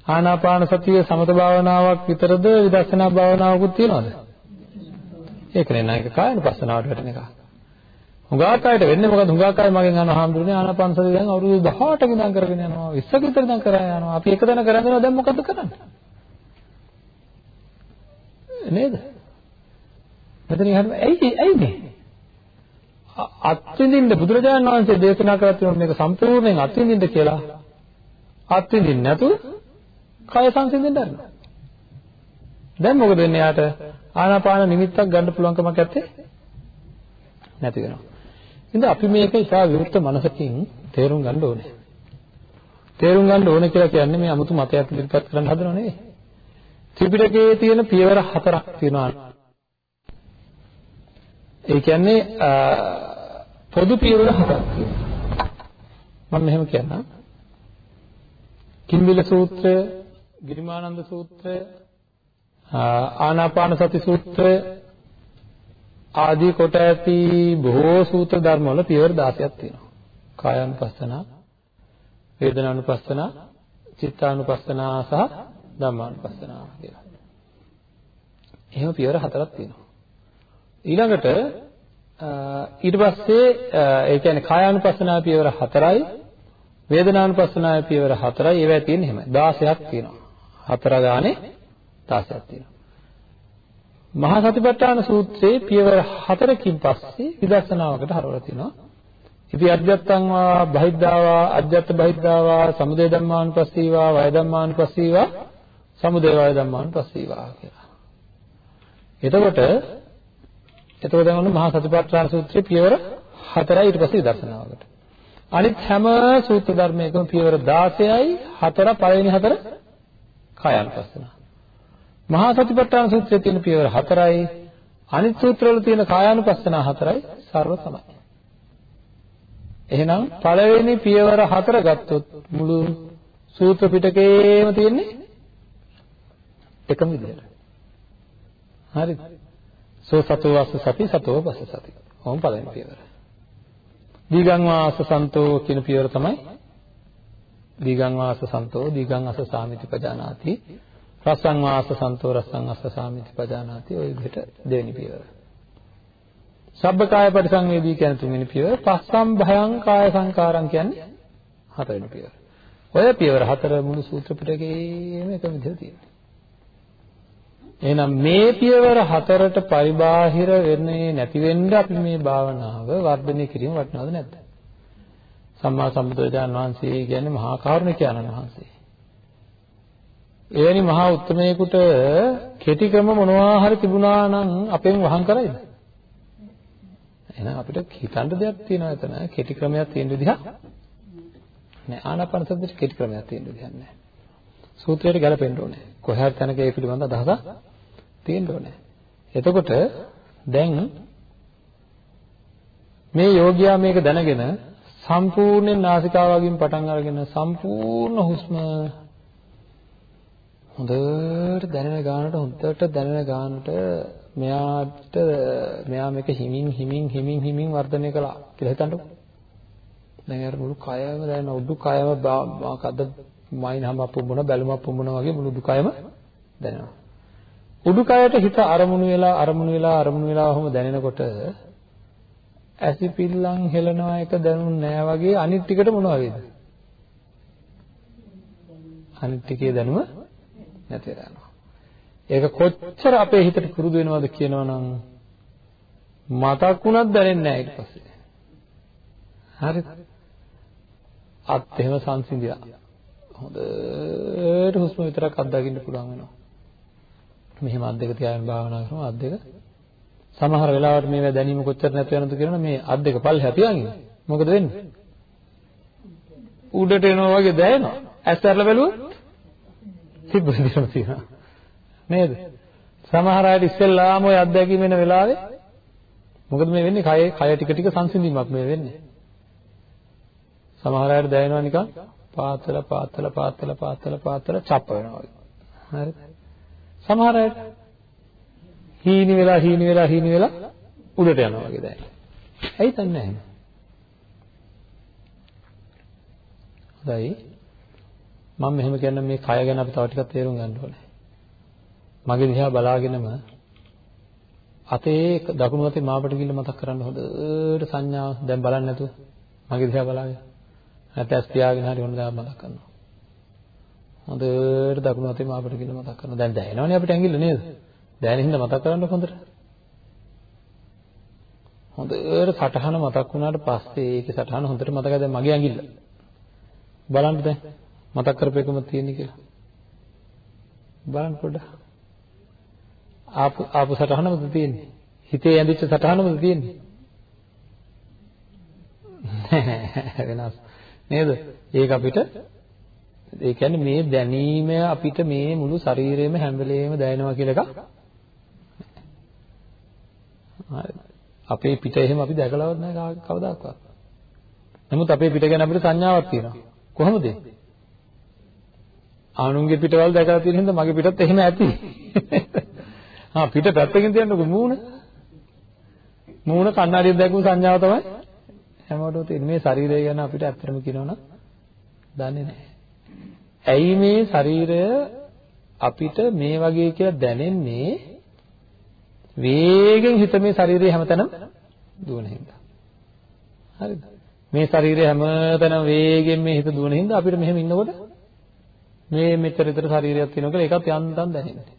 [SPEAKER 1] ආනාපාන සතිය සමත භාවනාවක් විතරද විදර්ශනා භාවනාවකුත් තියනවද? ඒක නේ නේක කායනුපස්සනාවට වැටෙන එක. හුඟක් අයට වෙන්නේ මොකද හුඟක් අය මගෙන් අහනවා හාමුදුරනේ ආනාපාන සතිය දැන් අවුරුදු 18ක ඉඳන් කරගෙන යනවා. 20ක විතර ඉඳන් කරගෙන යනවා. අපි එක දන කරගෙන යනවා දැන් මොකද කරන්නේ? නේද? මෙතන හරි ඇයි ඇයි මේ අත්විඳින්න බුදුරජාණන් වහන්සේ දේශනා කරලා තියෙනවා මේක සම්පූර්ණයෙන් අත්විඳින්න කියලා. අත්විඳින්න නැතුව කය සංසිඳෙන්න ගන්නවා දැන් මොකද වෙන්නේ යාට? ආනාපාන නිමිත්තක් ගන්න පුළුවන්කමක් නැත්තේ නැති වෙනවා. ඉතින් අපි මේක ඉතා විරුද්ධ මනසකින් තේරුම් ගන්න ඕනේ. තේරුම් ගන්න ඕනේ කියලා කියන්නේ මේ 아무තු මතයක් ඉදිරිපත් කරන්න හදනව නෙවෙයි. ත්‍රිපිටකයේ තියෙන පියවර හතරක් තියෙනවා. ඒ කියන්නේ පොදු පියවර හතරක් තියෙනවා. මම මෙහෙම කියන්නම්. කිම්බිල සූත්‍රය, ගිරිමානන්ද සූත්‍රය, ආනාපාන සති සූත්‍රය ආදී කොට ඇති බොහෝ සූත්‍ර ධර්ම වල පියවර 16ක් තියෙනවා. කායानुපස්සන, වේදනානුපස්සන, චිත්තානුපස්සන සහ ධම්මානුපස්සන කියලා. එහෙම පියවර හතරක් තියෙනවා. ඊළඟට ඊට පස්සේ ඒ කියන්නේ කායානුපස්සනාව පියවර 4යි වේදනානුපස්සනාව පියවර 4යි ඒවා තියෙන්නේ එහෙමයි 16ක් තියෙනවා. හතර ගානේ 16ක් තියෙනවා. මහා සතිපට්ඨාන සූත්‍රයේ පියවර හතරකින් පස්සේ විදර්ශනාවකට හරවලා තිනවා. ඉති අධ්‍යත්තං වා බහිද්ධා වා අධ්‍යත්ත බහිද්ධා වා සමුදය ධම්මානුපස්සීවා වය ධම්මානුපස්සීවා සමුදය වය ධම්මානුපස්සීවා කියලා. එතකොට එතකොට දැන් ඔන්න මහා සතිපට්ඨාන සූත්‍රයේ පියවර හතරයි ඊට පස්සේ විදර්ශනාවකට. අනිත් හැම සූත්‍ර ධර්මයකම පියවර 16යි හතර පළවෙනි හතර කායानुපස්සන. මහා සතිපට්ඨාන සූත්‍රයේ තියෙන පියවර හතරයි අනිත් සූත්‍රවල තියෙන කායානුපස්සන හතරයි සර්ව තමයි. එහෙනම් පළවෙනි පියවර හතර ගත්තොත් මුළු සූත්‍ර පිටකේම තියෙන්නේ එකම විදිහට. හරිද? සෝ සතෝ වාස සති සතෝ පස්ස සති. ඕම් පළවෙනි පියවර. දීගං වාස සන්තෝ කියන පියවර තමයි දීගං වාස සන්තෝ දීගං අස සාමිති පජානාති රසං වාස සන්තෝ රසං අස්ස සාමිති පජානාති ඔය විදිහට දෙවෙනි පියවර. සබ්බකාය පරිසංවේදී කියන තුන්වෙනි පියවර පස්සම් භයං කාය සංකාරං කියන්නේ හතරවෙනි පියවර. ඔය පියවර හතර මුළු සූත්‍ර පිටකයේම එක විදිහට තියෙනවා. එහෙනම් මේ පියවර හතරට පරිබාහිර වෙන්නේ නැති වෙන්න අපි මේ භාවනාව වර්ධනය කිරීම වටිනවද නැද්ද? සම්මා සම්බුදුරජාණන් වහන්සේ කියන්නේ මහා කරුණික ආනන්ද වහන්සේ. එවැනි මහා උත්මයෙකුට කෙටි ක්‍රම මොනවා හරි තිබුණා නම් අපෙන් වහං කරයිද? එහෙනම් අපිට හිතන්න දෙයක් තියෙනවා එතන. කෙටි ක්‍රමයක් තියෙන විදිහක් නෑ. ආනාපාන සතියේ කෙටි ක්‍රමයක් තියෙන විදිහක් නෑ. සූත්‍රයට ගැලපෙන්න ඕනේ. කොහේ හරි තැනක ඒ පිළිබඳ අදහසක් තියෙන්න ඕනේ. එතකොට දැන් මේ යෝගියා මේක දැනගෙන සම්පූර්ණයෙන් නාසිකාවකින් පටන් අරගෙන සම්පූර්ණ හුස්ම හොඳට දැනෙන ගානට හොඳට දැනෙන ගානට මෙයාට මෙයා මේක හිමින් හිමින් හිමින් හිමින් වර්ධනය කළා කියලා හිතන්නකෝ. දැන් අර මුළු කයම දැනෙන උඩු කයම මොකද්ද මයින්හම පුඹුන බැලුමක් පුඹුන වගේ මුළු දුකයම දැනෙනවා. උඩුකයට හිත අරමුණු වෙලා අරමුණු වෙලා අරමුණු වෙලා ඔහොම දැනෙනකොට ඇසිපිල්ලම් හෙලනවා එක දැනුන්නේ නැහැ වගේ අනිත් ටිකට මොනවා වේද? අනිත් ටිකේ දැනුම නැති වෙනවා. ඒක කොච්චර අපේ හිතට පුරුදු වෙනවද කියනවනම් මතක් වුණත් දැනෙන්නේ නැහැ ඊට පස්සේ. හරිද? අත් එහෙම සංසිඳියා. හොඳට හුස්ම විතරක් අත්දකින්න පුළුවන් වෙනවා. මෙහෙම අත් දෙක තියාගෙන භාවනා කරනවා අත් දෙක සමහර වෙලාවට මේවා දැනීම කොච්චර නැති වෙනවද කියනවා මේ අත් දෙක පල්ලෙහා තියාගෙන මොකද වෙන්නේ උඩට එනවා වගේ දැනෙනවා ඇස් අරලා බැලුවොත් තිබ්බ විදිහම තියෙනවා නේද සමහර අයට ඉස්සෙල්ලාම ওই අත්දැකීම වෙන වෙලාවේ මොකද මේ වෙන්නේ කය කය ටික ටික සංසිඳීමක් මේ වෙන්නේ සමහර අයට දැනෙනවා නිකන් පාතල පාතල පාතල පාතල පාතල චප්ප වෙනවා වගේ හරිද සමහර අයට හීනි වෙලා හීනි වෙලා හීනි වෙලා උඩට යනවා වගේ දැනෙනවා. ඇයි තන්නේ එහෙම? හොඳයි. මම මෙහෙම කියන මේ කය ගැන අපි තව ටිකක් තේරුම් ගන්න ඕනේ. මගේ දිහා බලාගෙනම අතේ දකුණු අතේ මාපට ගිල්ල මතක් කරන්න හොඳට සංඥාව දැන් බලන්න නැතුව මගේ දිහා බලාගෙන නැත්නම් ඇස් පියාගෙන හරි හොඳ දැන් මතක් කරනවා. හොඳට දකුණු අතේ මාපට ගිල්ල මතක් කරනවා. දැන් දැනෙනවනේ අපිට ඇඟිල්ල නේද? දැනෙන හින්දා මතක් කරගන්න හොඳට. හොඳට සටහන මතක් වුණාට පස්සේ ඒකේ සටහන හොඳට මතකයි දැන් මගේ ඇඟිල්ල. බලන්න දැන් මතක් කරපේකම තියෙන්නේ කියලා. බලන්න පොඩ්ඩක්. ආපු ආපු සටහනමද තියෙන්නේ? හිතේ ඇඳිච්ච සටහනමද තියෙන්නේ? වෙනස් නේද? ඒක අපිට ඒ කියන්නේ මේ දැනීම අපිට මේ මුළු ශරීරෙම හැම වෙලේම දැනෙනවා කියලා එකක් අපේ පිට එහෙම අපි දැකලවත් නැහැ කවදාකවත්. නමුත් අපේ පිට ගැන අපිට සංඥාවක් තියෙනවා. කොහොමද? ආනුන්ගේ පිටවල් දැකලා තියෙන හින්දා මගේ පිටත් එහෙම ඇති. හා පිට පැත්තකින් තියන්නකො මූණ. මූණ කණ්ණාඩියෙන් දැක්වූ සංඥාව තමයි හැමෝටම තියෙන මේ ශරීරය ගැන අපිට ඇත්තටම කියනවනම් දන්නේ නැහැ. ඇයි මේ ශරීරය අපිට මේ වගේ කියලා දැනෙන්නේ වේගෙන් හිත මේ ශරීරය හැමතැනම දුවන හින්දා. හරිද? මේ ශරීරය හැමතැනම වේගෙන් මේ හිත දුවන හින්දා අපිට මෙහෙම ඉන්නකොට මේ මෙතර විතර ශරීරයක් තියෙනවා කියලා ඒකත් යන්තම් දැනෙන්නේ.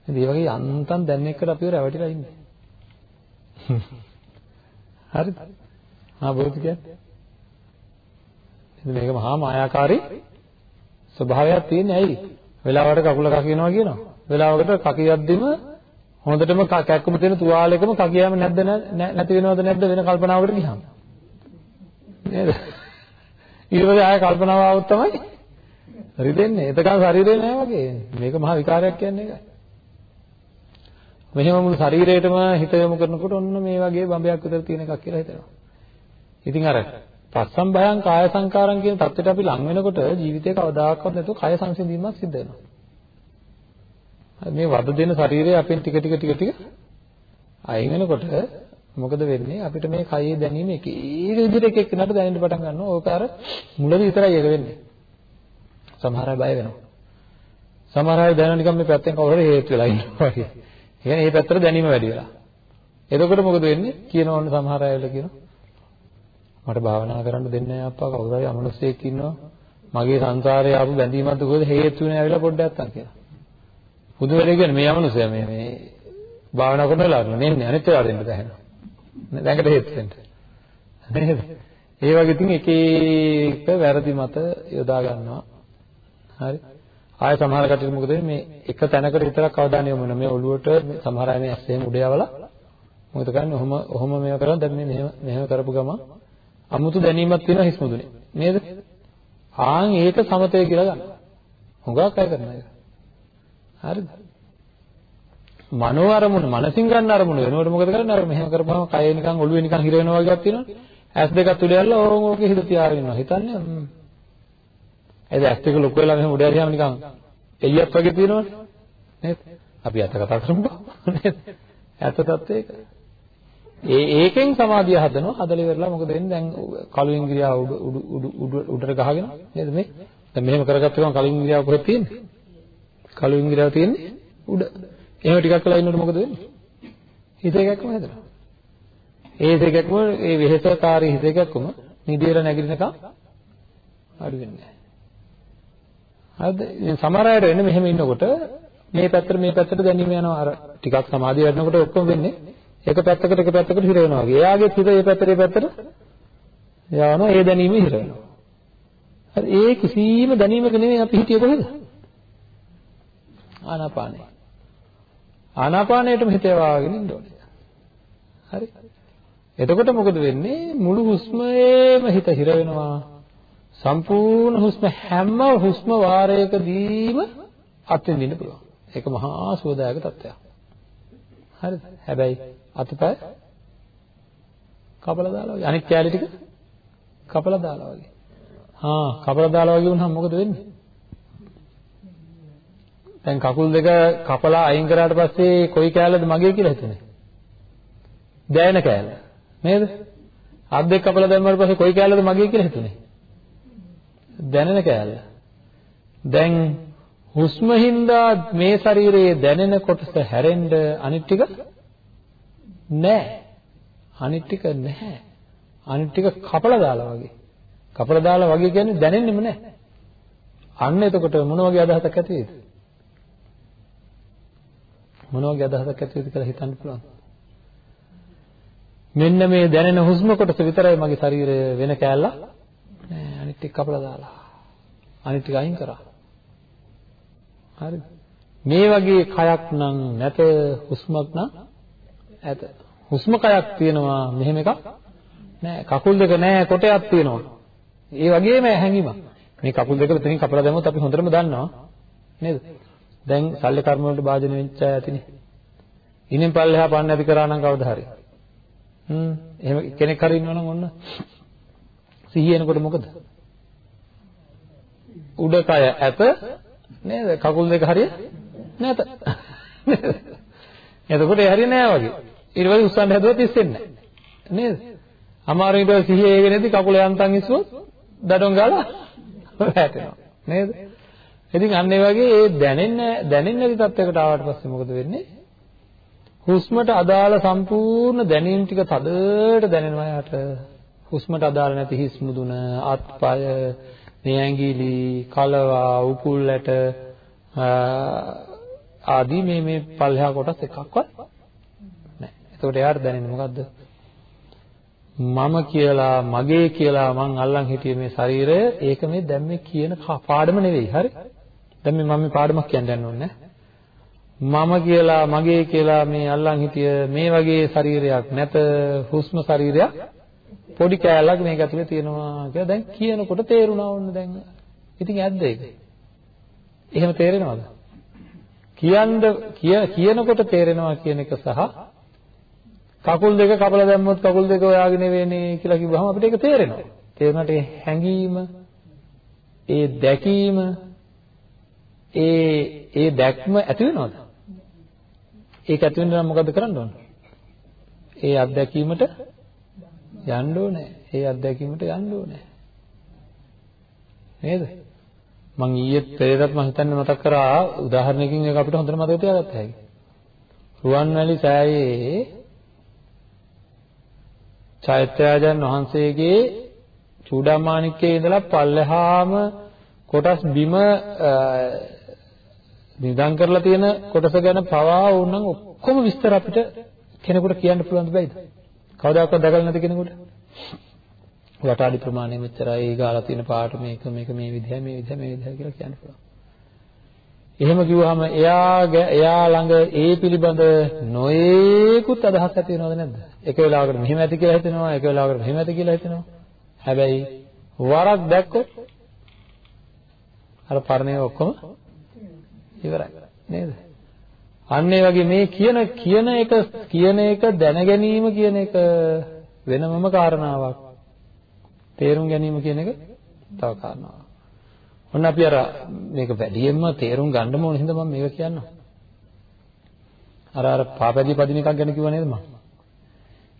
[SPEAKER 1] ඉතින් මේ වගේ යන්තම් දැනෙන එකට අපිව රැවටිලා ඉන්නේ. හරිද? ආ බොරුද කියන්නේ? ඉතින් මේක මහා මායාකාරී ස්වභාවයක් තියෙන ඇයි? වෙලාවට කකුල කකිනවා කියනවා. වෙලාවකට කකියද්දිම හොඳටම කැක්කම තියෙන තුවාලයකම කකියාම නැද්ද නැති වෙනවද නැද්ද වෙන කල්පනාවකට ගියාම නේද ඊට පස්සේ ආය කල්පනාව આવුත් තමයි රිදෙන්නේ. එතකන් ශරීරේ නෑ වගේ. මේක මහා විකාරයක් කියන්නේ ඒකයි. මෙහෙම මුළු ශරීරයටම හිත යොමු කරනකොට ඔන්න මේ වගේ බඹයක් විතර තියෙන එකක් කියලා හිතෙනවා. ඉතින් අර පස්සම් භයං කාය සංකාරම් කියන தත්ත්වයට අපි ලං වෙනකොට ජීවිතේ කවදාකවත් නැතුව කය සංසිඳීමක් සිද්ධ වෙනවා. මේ වද දෙන ශරීරය අපෙන් ටික ටික ටික ටික අයින් වෙනකොට මොකද වෙන්නේ? අපිට මේ කයේ දැනීම එක එක විදිහට එක එක්කනට දැනෙන්න පටන් ගන්නවා. ඕක අර මුලදී විතරයි ඒක වෙන්නේ. සමහර අය බය වෙනවා. සමහර අය දැනන නිකන් මේ පැත්තෙන් කවුරු හරි හේතු වෙලා ඉන්නවා වගේ. ඒ කියන්නේ මේ පැත්තට දැනීම වැඩි වෙලා. එතකොට මොකද වෙන්නේ? කියනවනේ සමහර අය වෙලා කියනවා. මට භාවනා කරන්න දෙන්නේ නැහැ අප්පා කවුරු හරි අමනුස්සයෙක් ඉන්නවා. මගේ සංසාරේ ආපු බැඳීමක්ද කොහෙද හේතු වෙන්නේ ඇවිල්ලා පොඩ්ඩක් අත්තන් කියලා. බුදු වෙලේ කියන්නේ මේ යමනුසයා මේ මේ භාවනා කරන වෙලාවට නෙන්නේ අනිත් වෙලාවට දෙන්න බැහැ. දැඟට හේතු වෙන්න. නේද? ඒ වගේ ඉතින් එක එක වැරදි මත යොදා ගන්නවා. හරි. ආය සමහර කටට මොකද මේ එක තැනකට විතරක් අවධානය යොමු වෙනවා. මේ ඔළුවට සමහර අය මේ ඇස් එහෙම උඩ යවලා මොකද කරන්නේ? ඔහොම ඔහොම මේව කරලා දැන් මේ මෙහෙම මෙහෙම කරපු ගමන් අමුතු දැනීමක් තියෙනවා හිස් මුදුනේ. නේද? ආන් ඒක සමතය කියලා ගන්නවා. හුඟක් අය කරන එක. හරිද? මනෝ අරමුණ මනසින් ගන්න අරමුණ වෙනකොට මොකද කරන්නේ? අර මෙහෙම කරපුවම කය නිකන් ඔළුවේ නිකන් හිර වෙනවා වගේක් තියෙනවනේ. ඇස් දෙකත් උඩ යල්ලා ඕම් ඕකේ හිත තියාගෙන ඉන්නවා. හිතන්නේ එද ඇස් දෙක ලොකු වෙලා මෙහෙම උඩ යරියාම නිකන් එළියක් වගේ තියෙනවනේ. නේද? අපි අත කතා කරමු. නේද? ඇත්ත තත්ත්වය ඒක. ඒ ඒකෙන් සමාධිය හදනවා. හදලා ඉවරලා මොකද වෙන්නේ? දැන් කළු ඉංග්‍රියාව උඩ උඩ උඩ උඩට ගහගෙන නේද මේ? දැන් මෙහෙම කරගත්ත ගමන් කළු ඉංග්‍රියාව කොහෙද තියෙන්නේ? කළු ඉංග්‍රියාව තියෙන්නේ උඩ. එහෙම ටිකක් වෙලා ඉන්නකොට මොකද වෙන්නේ? හිත එකක්ම හැදෙනවා. ඒ හිත එකක්ම ඒ වෙහෙසකාරී හිත එකක්ම නිදිර නැගිටිනකම් අඩු වෙන්නේ නැහැ. හරිද? ඉතින් සමහර අයට වෙන්නේ මෙහෙම ඉන්නකොට මේ පැත්තට මේ පැත්තට දැනීම යනවා අර ටිකක් සමාධිය වැඩනකොට ඔක්කොම වෙන්නේ එක පැත්තකට එක පැත්තකට හිර වෙනවා වගේ. එයාගේ හිත මේ පැත්තට මේ පැත්තට යවනවා ඒ දැනීම හිර වෙනවා. හරි ඒ කිසිම දැනීමක නෙමෙයි අපි හිටියේ කොහෙද? ආනාපානේ. ආනාපානයටම හිත යවාගෙන ඉන්න ඕනේ. හරි. එතකොට මොකද වෙන්නේ? මුළු හුස්මේම හිත හිර වෙනවා. සම්පූර්ණ හුස්ම හැම හුස්ම වාරයකදීම අත්විඳින්න පුළුවන්. ඒක මහා සුවදායක තත්ත්වයක්. හරිද? හැබැයි අතපය කපලා දාලා වගේ අනිත් කැලේ ටික කපලා දාලා වගේ. හා කපලා දාලා වගේ වුණාම මොකද වෙන්නේ? දැන් කකුල් දෙක කපලා අයින් කරාට පස්සේ කොයි කෑල්ලද මගේ කියලා හිතුනේ? දැනෙන කෑල්ල. නේද? අත් දෙක කපලා දැම්මාට පස්සේ කොයි කෑල්ලද මගේ කියලා හිතුනේ? දැනෙන කෑල්ල. දැන් හුස්ම හින්දා මේ ශරීරයේ දැනෙන කොටස හැරෙන්න අනිත් ටික නැහැ. අනිත් ටික නැහැ. අනිත් ටික කපලා දාලා වගේ. කපලා දාලා වගේ කියන්නේ දැනෙන්නෙම නැහැ. අන්න එතකොට මොන වගේ අදහසක් ඇති වේද? මොන වගේ අදහසක් ඇති වේද කියලා හිතන්න පුළුවන්. මෙන්න මේ දැනෙන හුස්ම කොටස විතරයි මගේ ශරීරය වෙන කෑල්ලක් නෑ අනිත් ටික කපලා දාලා. අනිත් ටික අයින් කරා. හරිද? මේ වගේ කයක් නම් නැත හුස්මක් නම් ඇත. හුස්ම කයක් තියෙනවා මෙහෙම එකක් නෑ. කකුල් දෙක නෑ කොටයක් තියෙනවා. ඒ වගේම හැංගීමක්. මේ කකුල් දෙක මෙතනින් කපලා දැම්මොත් අපි හොඳටම දන්නවා. නේද? දැන් සල්ලි කර්ම වලට භාජන වෙච්ච අය ඇතිනේ. ඉනින් පල්ලෙහා පන්න නැති කරා නම් කවදා හරි. හ්ම් එහෙම කෙනෙක් හරි ඉන්නවනම් ඔන්න සිහිය එනකොට මොකද? උඩ කය ඇත නේද? කකුල් දෙක හරිය නැත. එතකොට ඒ හරිය නෑ වගේ. ඊට පස්සේ උස්සන්න හැදුවත් ඉස්සෙන්නේ නෑ. නේද? අමාරු ඊට පස්සේ සිහිය ඒගෙන ඉඳි කකුල යන්තම් ඉස්සුවොත් දඩොන් ගාලා වැටෙනවා. නේද? ඉතින් අන්න ඒ වගේ ඒ දැනෙන්න දැනෙන්න නැති තත්යකට ආවට පස්සේ මොකද වෙන්නේ? හුස්මට අදාළ සම්පූර්ණ දැනීම් ටික තදට දැනෙනවා යාට. හුස්මට අදාළ නැති හිස් මුදුන, අත්පය, මේ ඇඟිලි, කලවා, උකුල්ලට ආදී මේ මේ පල්හා කොටස් එකක්වත් නැහැ. එතකොට එයාට දැනෙන්නේ මොකද්ද? මම කියලා, මගේ කියලා මං අල්ලන් හිටියේ මේ ශරීරය, ඒක මේ දැන් මේ කියන පාඩම නෙවෙයි. හරි? දැන් මේ මම මේ පාඩමක් කියන්න යන්න ඕනේ මම කියලා, මගේ කියලා මේ අල්ලන් හිටිය මේ වගේ ශරීරයක් නැත, හුස්ම ශරීරයක් පොඩි කෑල්ලක් මේක ඇතුලේ තියෙනවා කියලා දැන් කියනකොට තේරුණා වොන්න දැන්. ඉතින් ඇද්ද ඒක? එහෙම තේරෙනවද? කියන්න කියනකොට තේරෙනවා කියන එක සහ කකුල් දෙක කපලා දැම්මොත් කකුල් දෙක ඔයාගෙන වෙන්නේ කියලා කිව්වහම අපිට ඒක තේරෙනවා. තේරුණාට ඒ හැඟීම ඒ දැකීම ඒ ඒ දැක්ම ඇති වෙනවද? ඒක ඇති වෙන්න නම් මොකද කරන්න ඕන? ඒ අත්දැකීමට යන්න ඕනේ. ඒ අත්දැකීමට යන්න ඕනේ. නේද? මං ඊයේ පෙරේදත් මම හිතන්නේ මතක් කරා උදාහරණයකින් ඒක අපිට හොඳට මතක තියාගත්ත හැකි. රුවන්වැලි සෑයේ චෛත්‍යයන් වහන්සේගේ චූඩාමාණික්කේ ඉඳලා පල්ලෙහාම කොටස් බිම නිදන් කරලා තියෙන කොටස ගැන පවා වුණනම් ඔක්කොම විස්තර අපිට කෙනෙකුට කියන්න පුළුවන් දෙයිද? කවදාකවත් දැකලා නැති කෙනෙකුට වටාඩි ප්‍රමාණය මෙච්චරයි ගාලා තියෙන පාට මේක මේක මේ විදිහයි මේ විදිහයි මේ විදිහයි කියලා කියන්න පුළුවන්. එහෙම කිව්වහම එයා එයා ළඟ ඒ පිළිබඳ නොයේකුත් අදහස් ඇති වෙනවද නැද්ද? එක වෙලාවකට මෙහෙම ඇති කියලා හිතෙනවා, එක වෙලාවකට මෙහෙම ඇති කියලා හිතෙනවා. හැබැයි වරක් දැක්කොත් අර පරණේ ඔක්කොම ඉවරයි. නේද? අන්න ඒ වගේ මේ කියන කියන එක කියන එක දැන ගැනීම කියන එක වෙනමම කාරණාවක්. තේරුම් ගැනීම කියන එක තව කාරණාවක්. ඔන්න අපි අර මේක වැඩියෙන්ම තේරුම් ගන්න ඕන හින්දා මම මේක කියන්නම්. අර අර පාපැදී පදින එකක් ගැන කිව්ව නේද මම?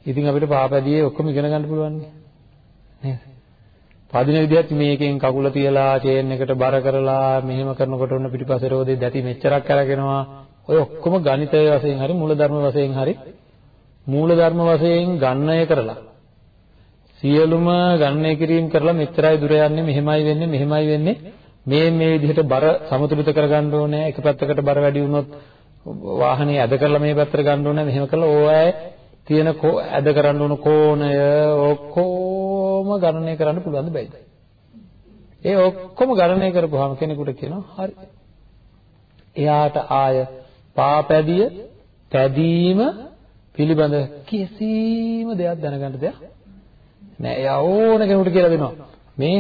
[SPEAKER 1] ඉතින් අපිට පාපැදියේ ඔක්කොම ඉගෙන ගන්න පුළුවන් නේද? පදින විදිහත් මේකෙන් කකුල තියලා චේන් එකට බර කරලා මෙහෙම කරනකොට ඔන්න පිටිපස්සේ රෝදේ දැටි මෙච්චරක් කරගෙනවා. ඔය ඔක්කොම ගණිතය වශයෙන් හරි මූලධර්ම වශයෙන් හරි මූලධර්ම වශයෙන් ගණනය කරලා සියලුම ගණනය කිරීම කරලා මෙච්චරයි දුර යන්නේ මෙහෙමයි වෙන්නේ මෙහෙමයි වෙන්නේ. මේ මේ විදිහට බර සමතුලිත කරගන්න ඕනේ. එක පැත්තකට බර වැඩි වුණොත් වාහනේ ඇද කරලා මේ පැත්තට ගන්න ඕනේ. මෙහෙම කරලා ඕවැය තියෙන ඇද කරන්න ඕන කෝණය ඔක්කොම ගණනය කරන්න පුළුවන් බෑද ඒ ඔක්කොම ගණනය කරපුවාම කෙනෙකුට කියනවා හරි. එයාට ආය පාපැදිය පැදීම පිළිබඳ කිසිම දෙයක් දැනගන්න දෙයක් නෑ එයා ඕන කෙනෙකුට කියලා දෙනවා මේ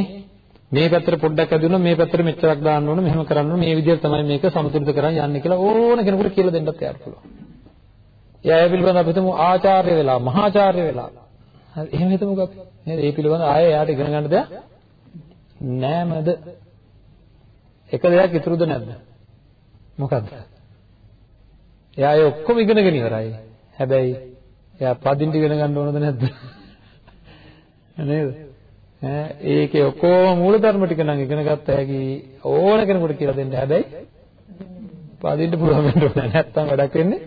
[SPEAKER 1] මේ පැත්තට පොඩ්ඩක් ඇදුණා මේ පැත්තට මෙච්චරක් දාන්න ඕන මෙහෙම කරන්න ඕන මේ විදිහට තමයි මේක සමතුලිත කරන් යන්නේ කියලා ඕන කෙනෙකුට කියලා දෙන්නත් එයාට පුළුවන්. එයා ඒ පිළිබඳව අපි හිතමු ආචාර්ය වෙලා මහාචාර්ය වෙලා. හරි එහෙම හිතමුකෝ අපි. නේද? ඒ පිළිබඳව ආයෙ එයාට ඉගෙන ගන්න දෙයක් නෑමද? එක දෙයක් ඉතුරුද නැද්ද? මොකද්ද? එයා ඒ ඔක්කොම ඉගෙනගෙන ඉවරයි. හැබැයි එයා පදින්න ඉගෙන ගන්න ඕනද නැද්ද? නේද? ඈ ඒකේ ඔක්කොම මූලධර්ම ටික නම් ඉගෙන ගත්ත හැකි ඕන කෙනෙකුට කියලා දෙන්න. හැබැයි පාදින්න පුළුවන් වෙන්න ඕනේ. නැත්තම් වැඩක් වෙන්නේ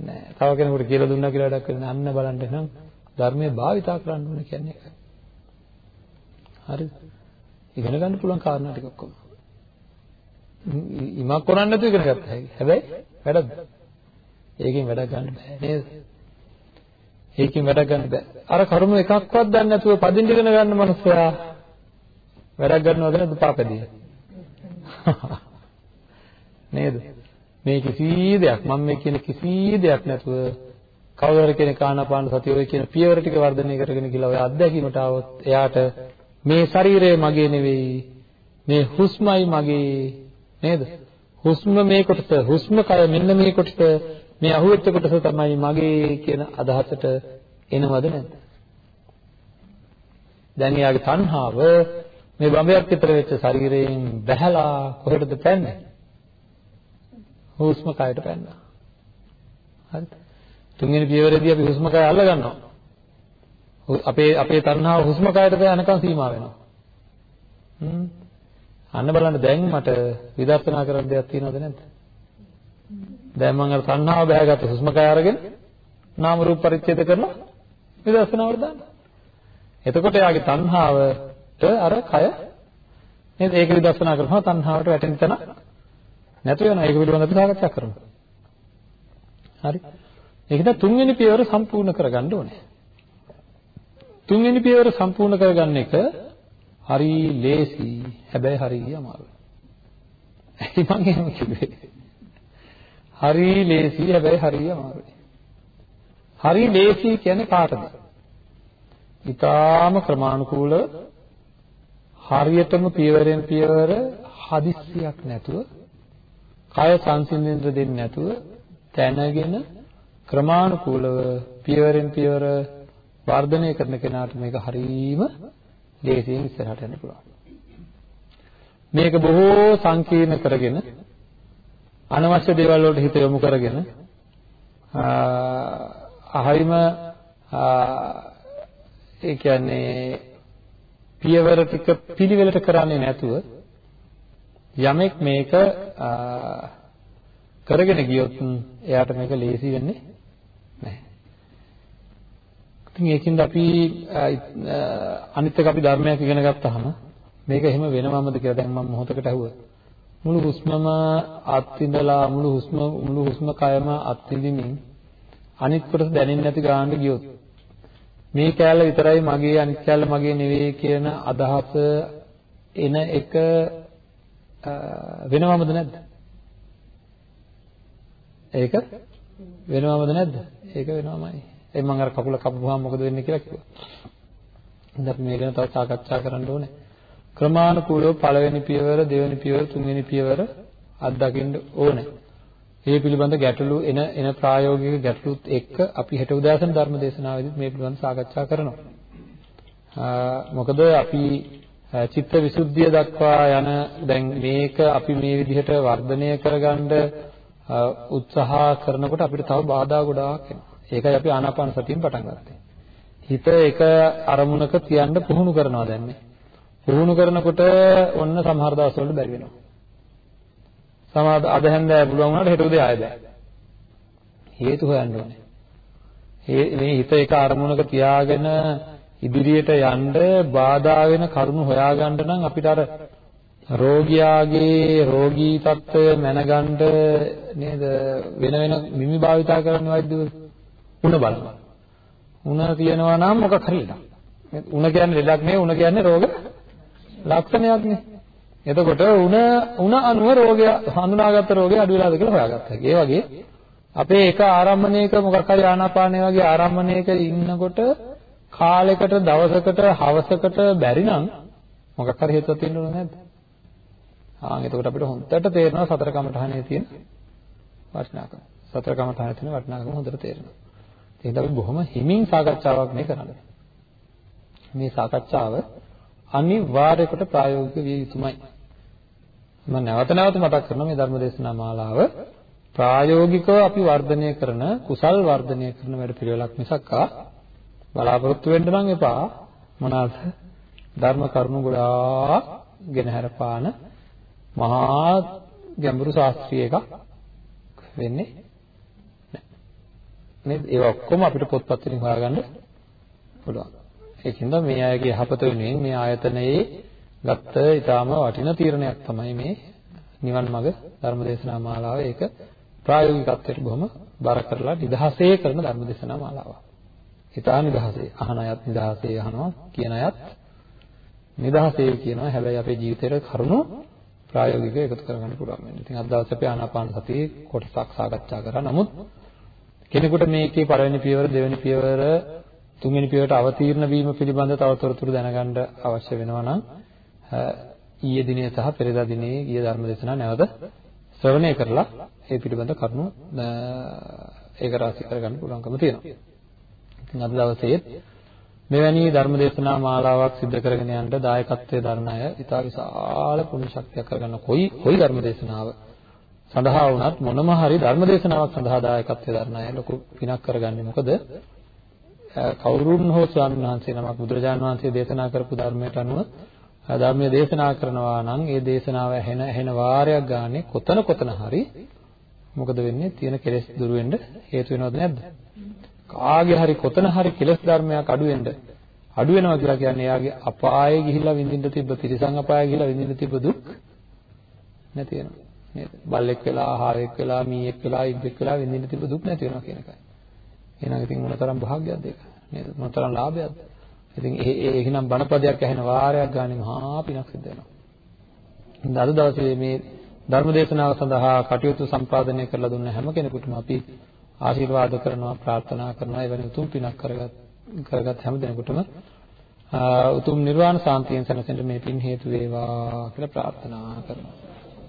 [SPEAKER 1] නෑ. තව කෙනෙකුට කියලා දුන්නා කියලා වැඩක් වෙන්නේ අන්න බලන්න එහෙනම් ධර්මයේ භාවිතා කරන්න ඕනේ කියන්නේ ඒකයි. හරිද? ඉගෙන ගන්න පුළුවන් කාරණා ටික ඔක්කොම. ඉමක් කරන්නේ නැතුව ඉගෙන ගත්ත හැකි. හැබැයි වැඩක්. ඒකෙන් වැඩක් ගන්න බෑ නේද? ඒකෙන් වැඩක් ගන්න බෑ. අර කරුණු එකක්වත් දන්නේ නැතුව පදින්න ඉගෙන ගන්න මනුස්සයා වැඩක් ගන්නවද නැද්ද පාපදී? නේද? මේ කිසි දෙයක් මම මේ කියන කිසි දෙයක් නැතුව කවුරු කෙනෙක් ආනාපාන සතිය ඔය කියන පියවර ටික වර්ධනය කරගෙන ගිහලා ඔය අත්දැකීමට આવොත් එයාට මේ ශරීරය මගේ නෙවෙයි මේ හුස්මයි මගේ නේද? හුස්ම මේ කොටස හුස්ම කය මෙන්න මේ කොටස මේ අහුවෙච්ච කොටස තමයි මගේ කියන අදහසට එනවද නැද්ද? දැන් එයාගේ තණ්හාව මේ බඹයක් විතර වෙච්ච ශරීරයෙන් බැහැලා කොහෙටද පැන්නේ? හුස්ම කයට පැන්නා. හරිද? තුන්වෙනි පියවරේදී අපි හුස්ම කය අල්ල ගන්නවා. අපේ අපේ තණ්හාව හුස්ම කයට යනකම් සීමා වෙනවා. හ්ම්. අන්න බලන්න දැන් මට විදර්ශනා කරන්න දෙයක් තියෙනවද නැද්ද? දැන් මම අර තණ්හාව බෑගත්ත හුස්ම කය අරගෙන නාම රූප පරිච්ඡේද කරලා විදර්ශනාවට දාන්න. එතකොට යාගේ තණ්හාවට අර කය නේද ඒක විදර්ශනා කරනවා තණ්හාවට වැටෙන තැන නැතු වෙනවා. ඒක පිළිබඳව අපි සාකච්ඡා කරමු. හරි. ඒකද තුන්වෙනි පියවර සම්පූර්ණ කරගන්න ඕනේ. තුන්වෙනි පියවර සම්පූර්ණ කරගන්න එක හරි ලේසි. හැබැයි හරි අමාරුයි. ඇයි මම එහෙම කිව්වේ? හරි ලේසි හැබැයි හරි අමාරුයි. හරි ලේසි කියන්නේ කාටද? ඊටාම ක්‍රමානුකූල හරියටම පියවරෙන් පියවර හදිස්සියක් නැතුව කය සංසිඳෙන්න දෙන්නේ නැතුව දැනගෙන ක්‍රමානුකූලව පියවරෙන් පියවර වර්ධනය කරන කෙනාට මේක හරීම ලේසියෙන් ඉස්සරහට යන්න පුළුවන්. මේක බොහෝ සංකීර්ණ කරගෙන අනවශ්‍ය දේවල් වලට හිත යොමු කරගෙන හරිම ඒ කියන්නේ පියවර ටික පිළිවෙලට කරන්නේ නැතුව යමෙක් මේක කරගෙන ගියොත් එයාට මේක ලේසි වෙන්නේ නැහැ. ඉතින් ඒකින්ද අපි අනිත් එක අපි ධර්මයක් ඉගෙන ගත්තාම මේක එහෙම වෙනවමද කියලා දැන් මම මොහොතකට අහුවා. මුළු හුස්මම අත්විඳලා මුළු හුස්ම මුළු හුස්ම කයම අත්විඳින්මින් අනිත් කොටස දැනෙන්නේ නැති ගානට ගියොත් මේ කැලල විතරයි මගේ අනිත් කැලල මගේ නෙවෙයි කියන අදහස එන එක වෙනවමද නැද්ද? ඒක වෙනවමද නැද්ද? ඒක වෙනවමයි. ඒ මම අර කකුල කපපුවාම මොකද වෙන්නේ කියලා කිව්වා. ඉතින් අපි මේ ගැන තව සාකච්ඡා කරන්න ඕනේ. ක්‍රමානුකූලව පළවෙනි පියවර, දෙවෙනි පියවර, තුන්වෙනි පියවර අත්දකින්න ඕනේ. මේ පිළිබඳ ගැටලු එන එන ප්‍රායෝගික ගැටලුත් එක්ක අපි හෙට උදෑසන ධර්ම දේශනාවෙදිත් මේ පිළිබඳව සාකච්ඡා කරනවා. මොකද අපි චිත්ත විසුද්ධිය දක්වා යන දැන් මේක අපි මේ විදිහට වර්ධනය කරගන්න උත්සාහ කරනකොට අපිට තව බාධා ගොඩාක් එනවා. ඒකයි අපි ආනාපාන සතියෙන් පටන් ගත්තේ. හිත එක අරමුණක තියන්න පුහුණු කරනවා දැන් මේ. පුහුණු කරනකොට ඔන්න සමහර දවස්වල බැරි වෙනවා. සමහර අද හැන්දෑ පුළුවන් වුණාට හෙට උදේ ආයෙ බෑ. හේතු හොයන්න ඕනේ. මේ හිත එක අරමුණක තියාගෙන ඉදිරියට යන්න බාධා වෙන කරුණු හොයාගන්න නම් අපිට අර රෝගියාගේ රෝගී තත්ත්වය මැනගන්න නේද වෙන වෙන මිමි භාවිතා කරන්න වෛද්‍යවරු උණ බලනවා. උණ තියෙනවා නම් මොකක් හරි ලෙඩක්. උණ කියන්නේ ලෙඩක් නෙවෙයි උණ කියන්නේ රෝග ලක්ෂණයක් නේ. එතකොට උණ උණ අනුව රෝගය හඳුනාගත්ත රෝගය අඩු වෙලාද කියලා හොයාගත්තා. ඒ වගේ අපේ එක ආරම්භණයක මොකක් හරි ආනාපානය වගේ ආරම්භණයක ඉන්නකොට කාලයකට දවසකට හවසකට බැරි නම් මොකක් හරි හේතුවක් තියෙන්න ඕන නැද්ද? ආන් එතකොට අපිට හොඳට තේරෙනවා සතර කමඨහනේ තියෙන වටිනාකම. සතර කමඨහනේ තියෙන වටිනාකම හොඳට තේරෙනවා. ඒකද අපි බොහොම හිමින් සාකච්ඡාවක් මේ කරන්නේ. මේ සාකච්ඡාව අනිවාර්යකට ප්‍රායෝගික විය යුතුමයි. මම නැවත නැවත මතක් කරනවා මේ ධර්මදේශනා මාලාව ප්‍රායෝගිකව අපි වර්ධනය කරන කුසල් වර්ධනය කරන වැඩ පිළිවෙලක් මිසක්කා බලාපොරොත්තු වෙන්න නම් එපා මොනවාද ධර්ම කරුණු ගොඩාක් ගෙන හැරපාන මහා ගැඹුරු ශාස්ත්‍රීය එකක් වෙන්නේ නේද ඒව ඔක්කොම අපිට පොත්පත් වලින් හොයාගන්න පුළුවන් ඒකින්ද මේ අයගේ යහපත වෙනුවෙන් මේ ආයතනයේ ගත්ත ඊටාම වටින තීරණයක් තමයි මේ නිවන් මඟ ධර්මදේශනා මාලාව ඒක ප්‍රායෝගිකත්වයට බොහොම බර කරලා නිදහසේ කරන ධර්මදේශනා මාලාවක්. ඊටා නිදහසේ අහන අයත් නිදහසේ අහනවා කියන අයත් නිදහසේ කියනවා හැබැයි අපේ ජීවිතේට කරුණු ප්‍රායෝගිකව එකතු කරගන්න පුළුවන් වෙනවා. ඉතින් අද දවසේ අපි ආනාපාන සතිය කොටසක් සාකච්ඡා කරා. නමුත් කෙනෙකුට මේකේ පළවෙනි පියවර, දෙවෙනි පියවර, තුන්වෙනි පියවරට අවතීර්ණ වීම පිළිබඳ තව තොරතුරු දැනගන්න අවශ්‍ය වෙනවා නම් ඊයේ දිනේ සහ පෙරේදා දිනේ ගිය ධර්ම දේශනා නැවත ශ්‍රවණය කරලා ඒ පිළිබඳ කරුණු ඒක රාශි කරගන්න පුළුවන්කම තියෙනවා. ඉතින් අද දවසේ මෙවැනි ධර්ම දේශනා මාලාවක් සිදු කරගෙන යන්න දායකත්වයේ දරන අය ඉතා විශාල පුණ්‍ය ශක්තියක් කරගන්න කොයි කොයි ධර්ම දේශනාව සඳහා වුණත් මොනම හරි ධර්ම දේශනාවක් සඳහා දායකත්වයේ දරන අය ලොකු පිනක් කරගන්නේ මොකද? කවුරුන් හෝ ස්වාමීන් වහන්සේ නමක් බුදුරජාණන් වහන්සේ දේශනා කරපු ධර්මයට අනුව ධර්මයේ දේශනා කරනවා නම් ඒ දේශනාව ඇහෙන ඇහෙන වාරයක් ගානේ කොතන කොතන හරි මොකද වෙන්නේ? තියෙන කෙලෙස් දුරු වෙන්න හේතු වෙනවද නැද්ද? කාගේ හරි කොතන හරි කෙලෙස් ධර්මයක් අඩු වෙන්න අඩු වෙනවා කියලා කියන්නේ එයාගේ අපායේ ගිහිල්ලා විඳින්න තිබ්බ තිරිසන් අපායේ ගිහිල්ලා විඳින්න තිබ්බ දුක් නැති වෙනවා. නේද? බල්ලෙක් වෙලා ආහාරයක් වෙලා මීයක් වෙලා ඉබ්බෙක් වෙලා විඳින්න තිබ්බ දුක් නැති වෙනවා කියන එකයි. එහෙනම් ඉතින් මොනතරම් භාග්‍යයක්ද ඒක? නේද? මොනතරම් ලාභයක්ද? ඉතින් ඒ ඒ එහෙනම් බණපදයක් ඇහෙන වාරයක් ගානේ මහා පිනක් සිද්ධ වෙනවා. ඉතින් අද දවසේ මේ ධර්ම දේශනාව සඳහා කටයුතු සම්පාදනය කරලා දුන්න හැම කෙනෙකුටම අපි ආශිර්වාද කරනවා ප්‍රාර්ථනා කරනවා. එවැනි උතුම් පිනක් කරගත් කරගත් හැම දෙනෙකුටම උතුම් නිර්වාණ සාන්තියෙන් සැනසෙන්න මේ පින් හේතු වේවා කියලා ප්‍රාර්ථනා කරනවා.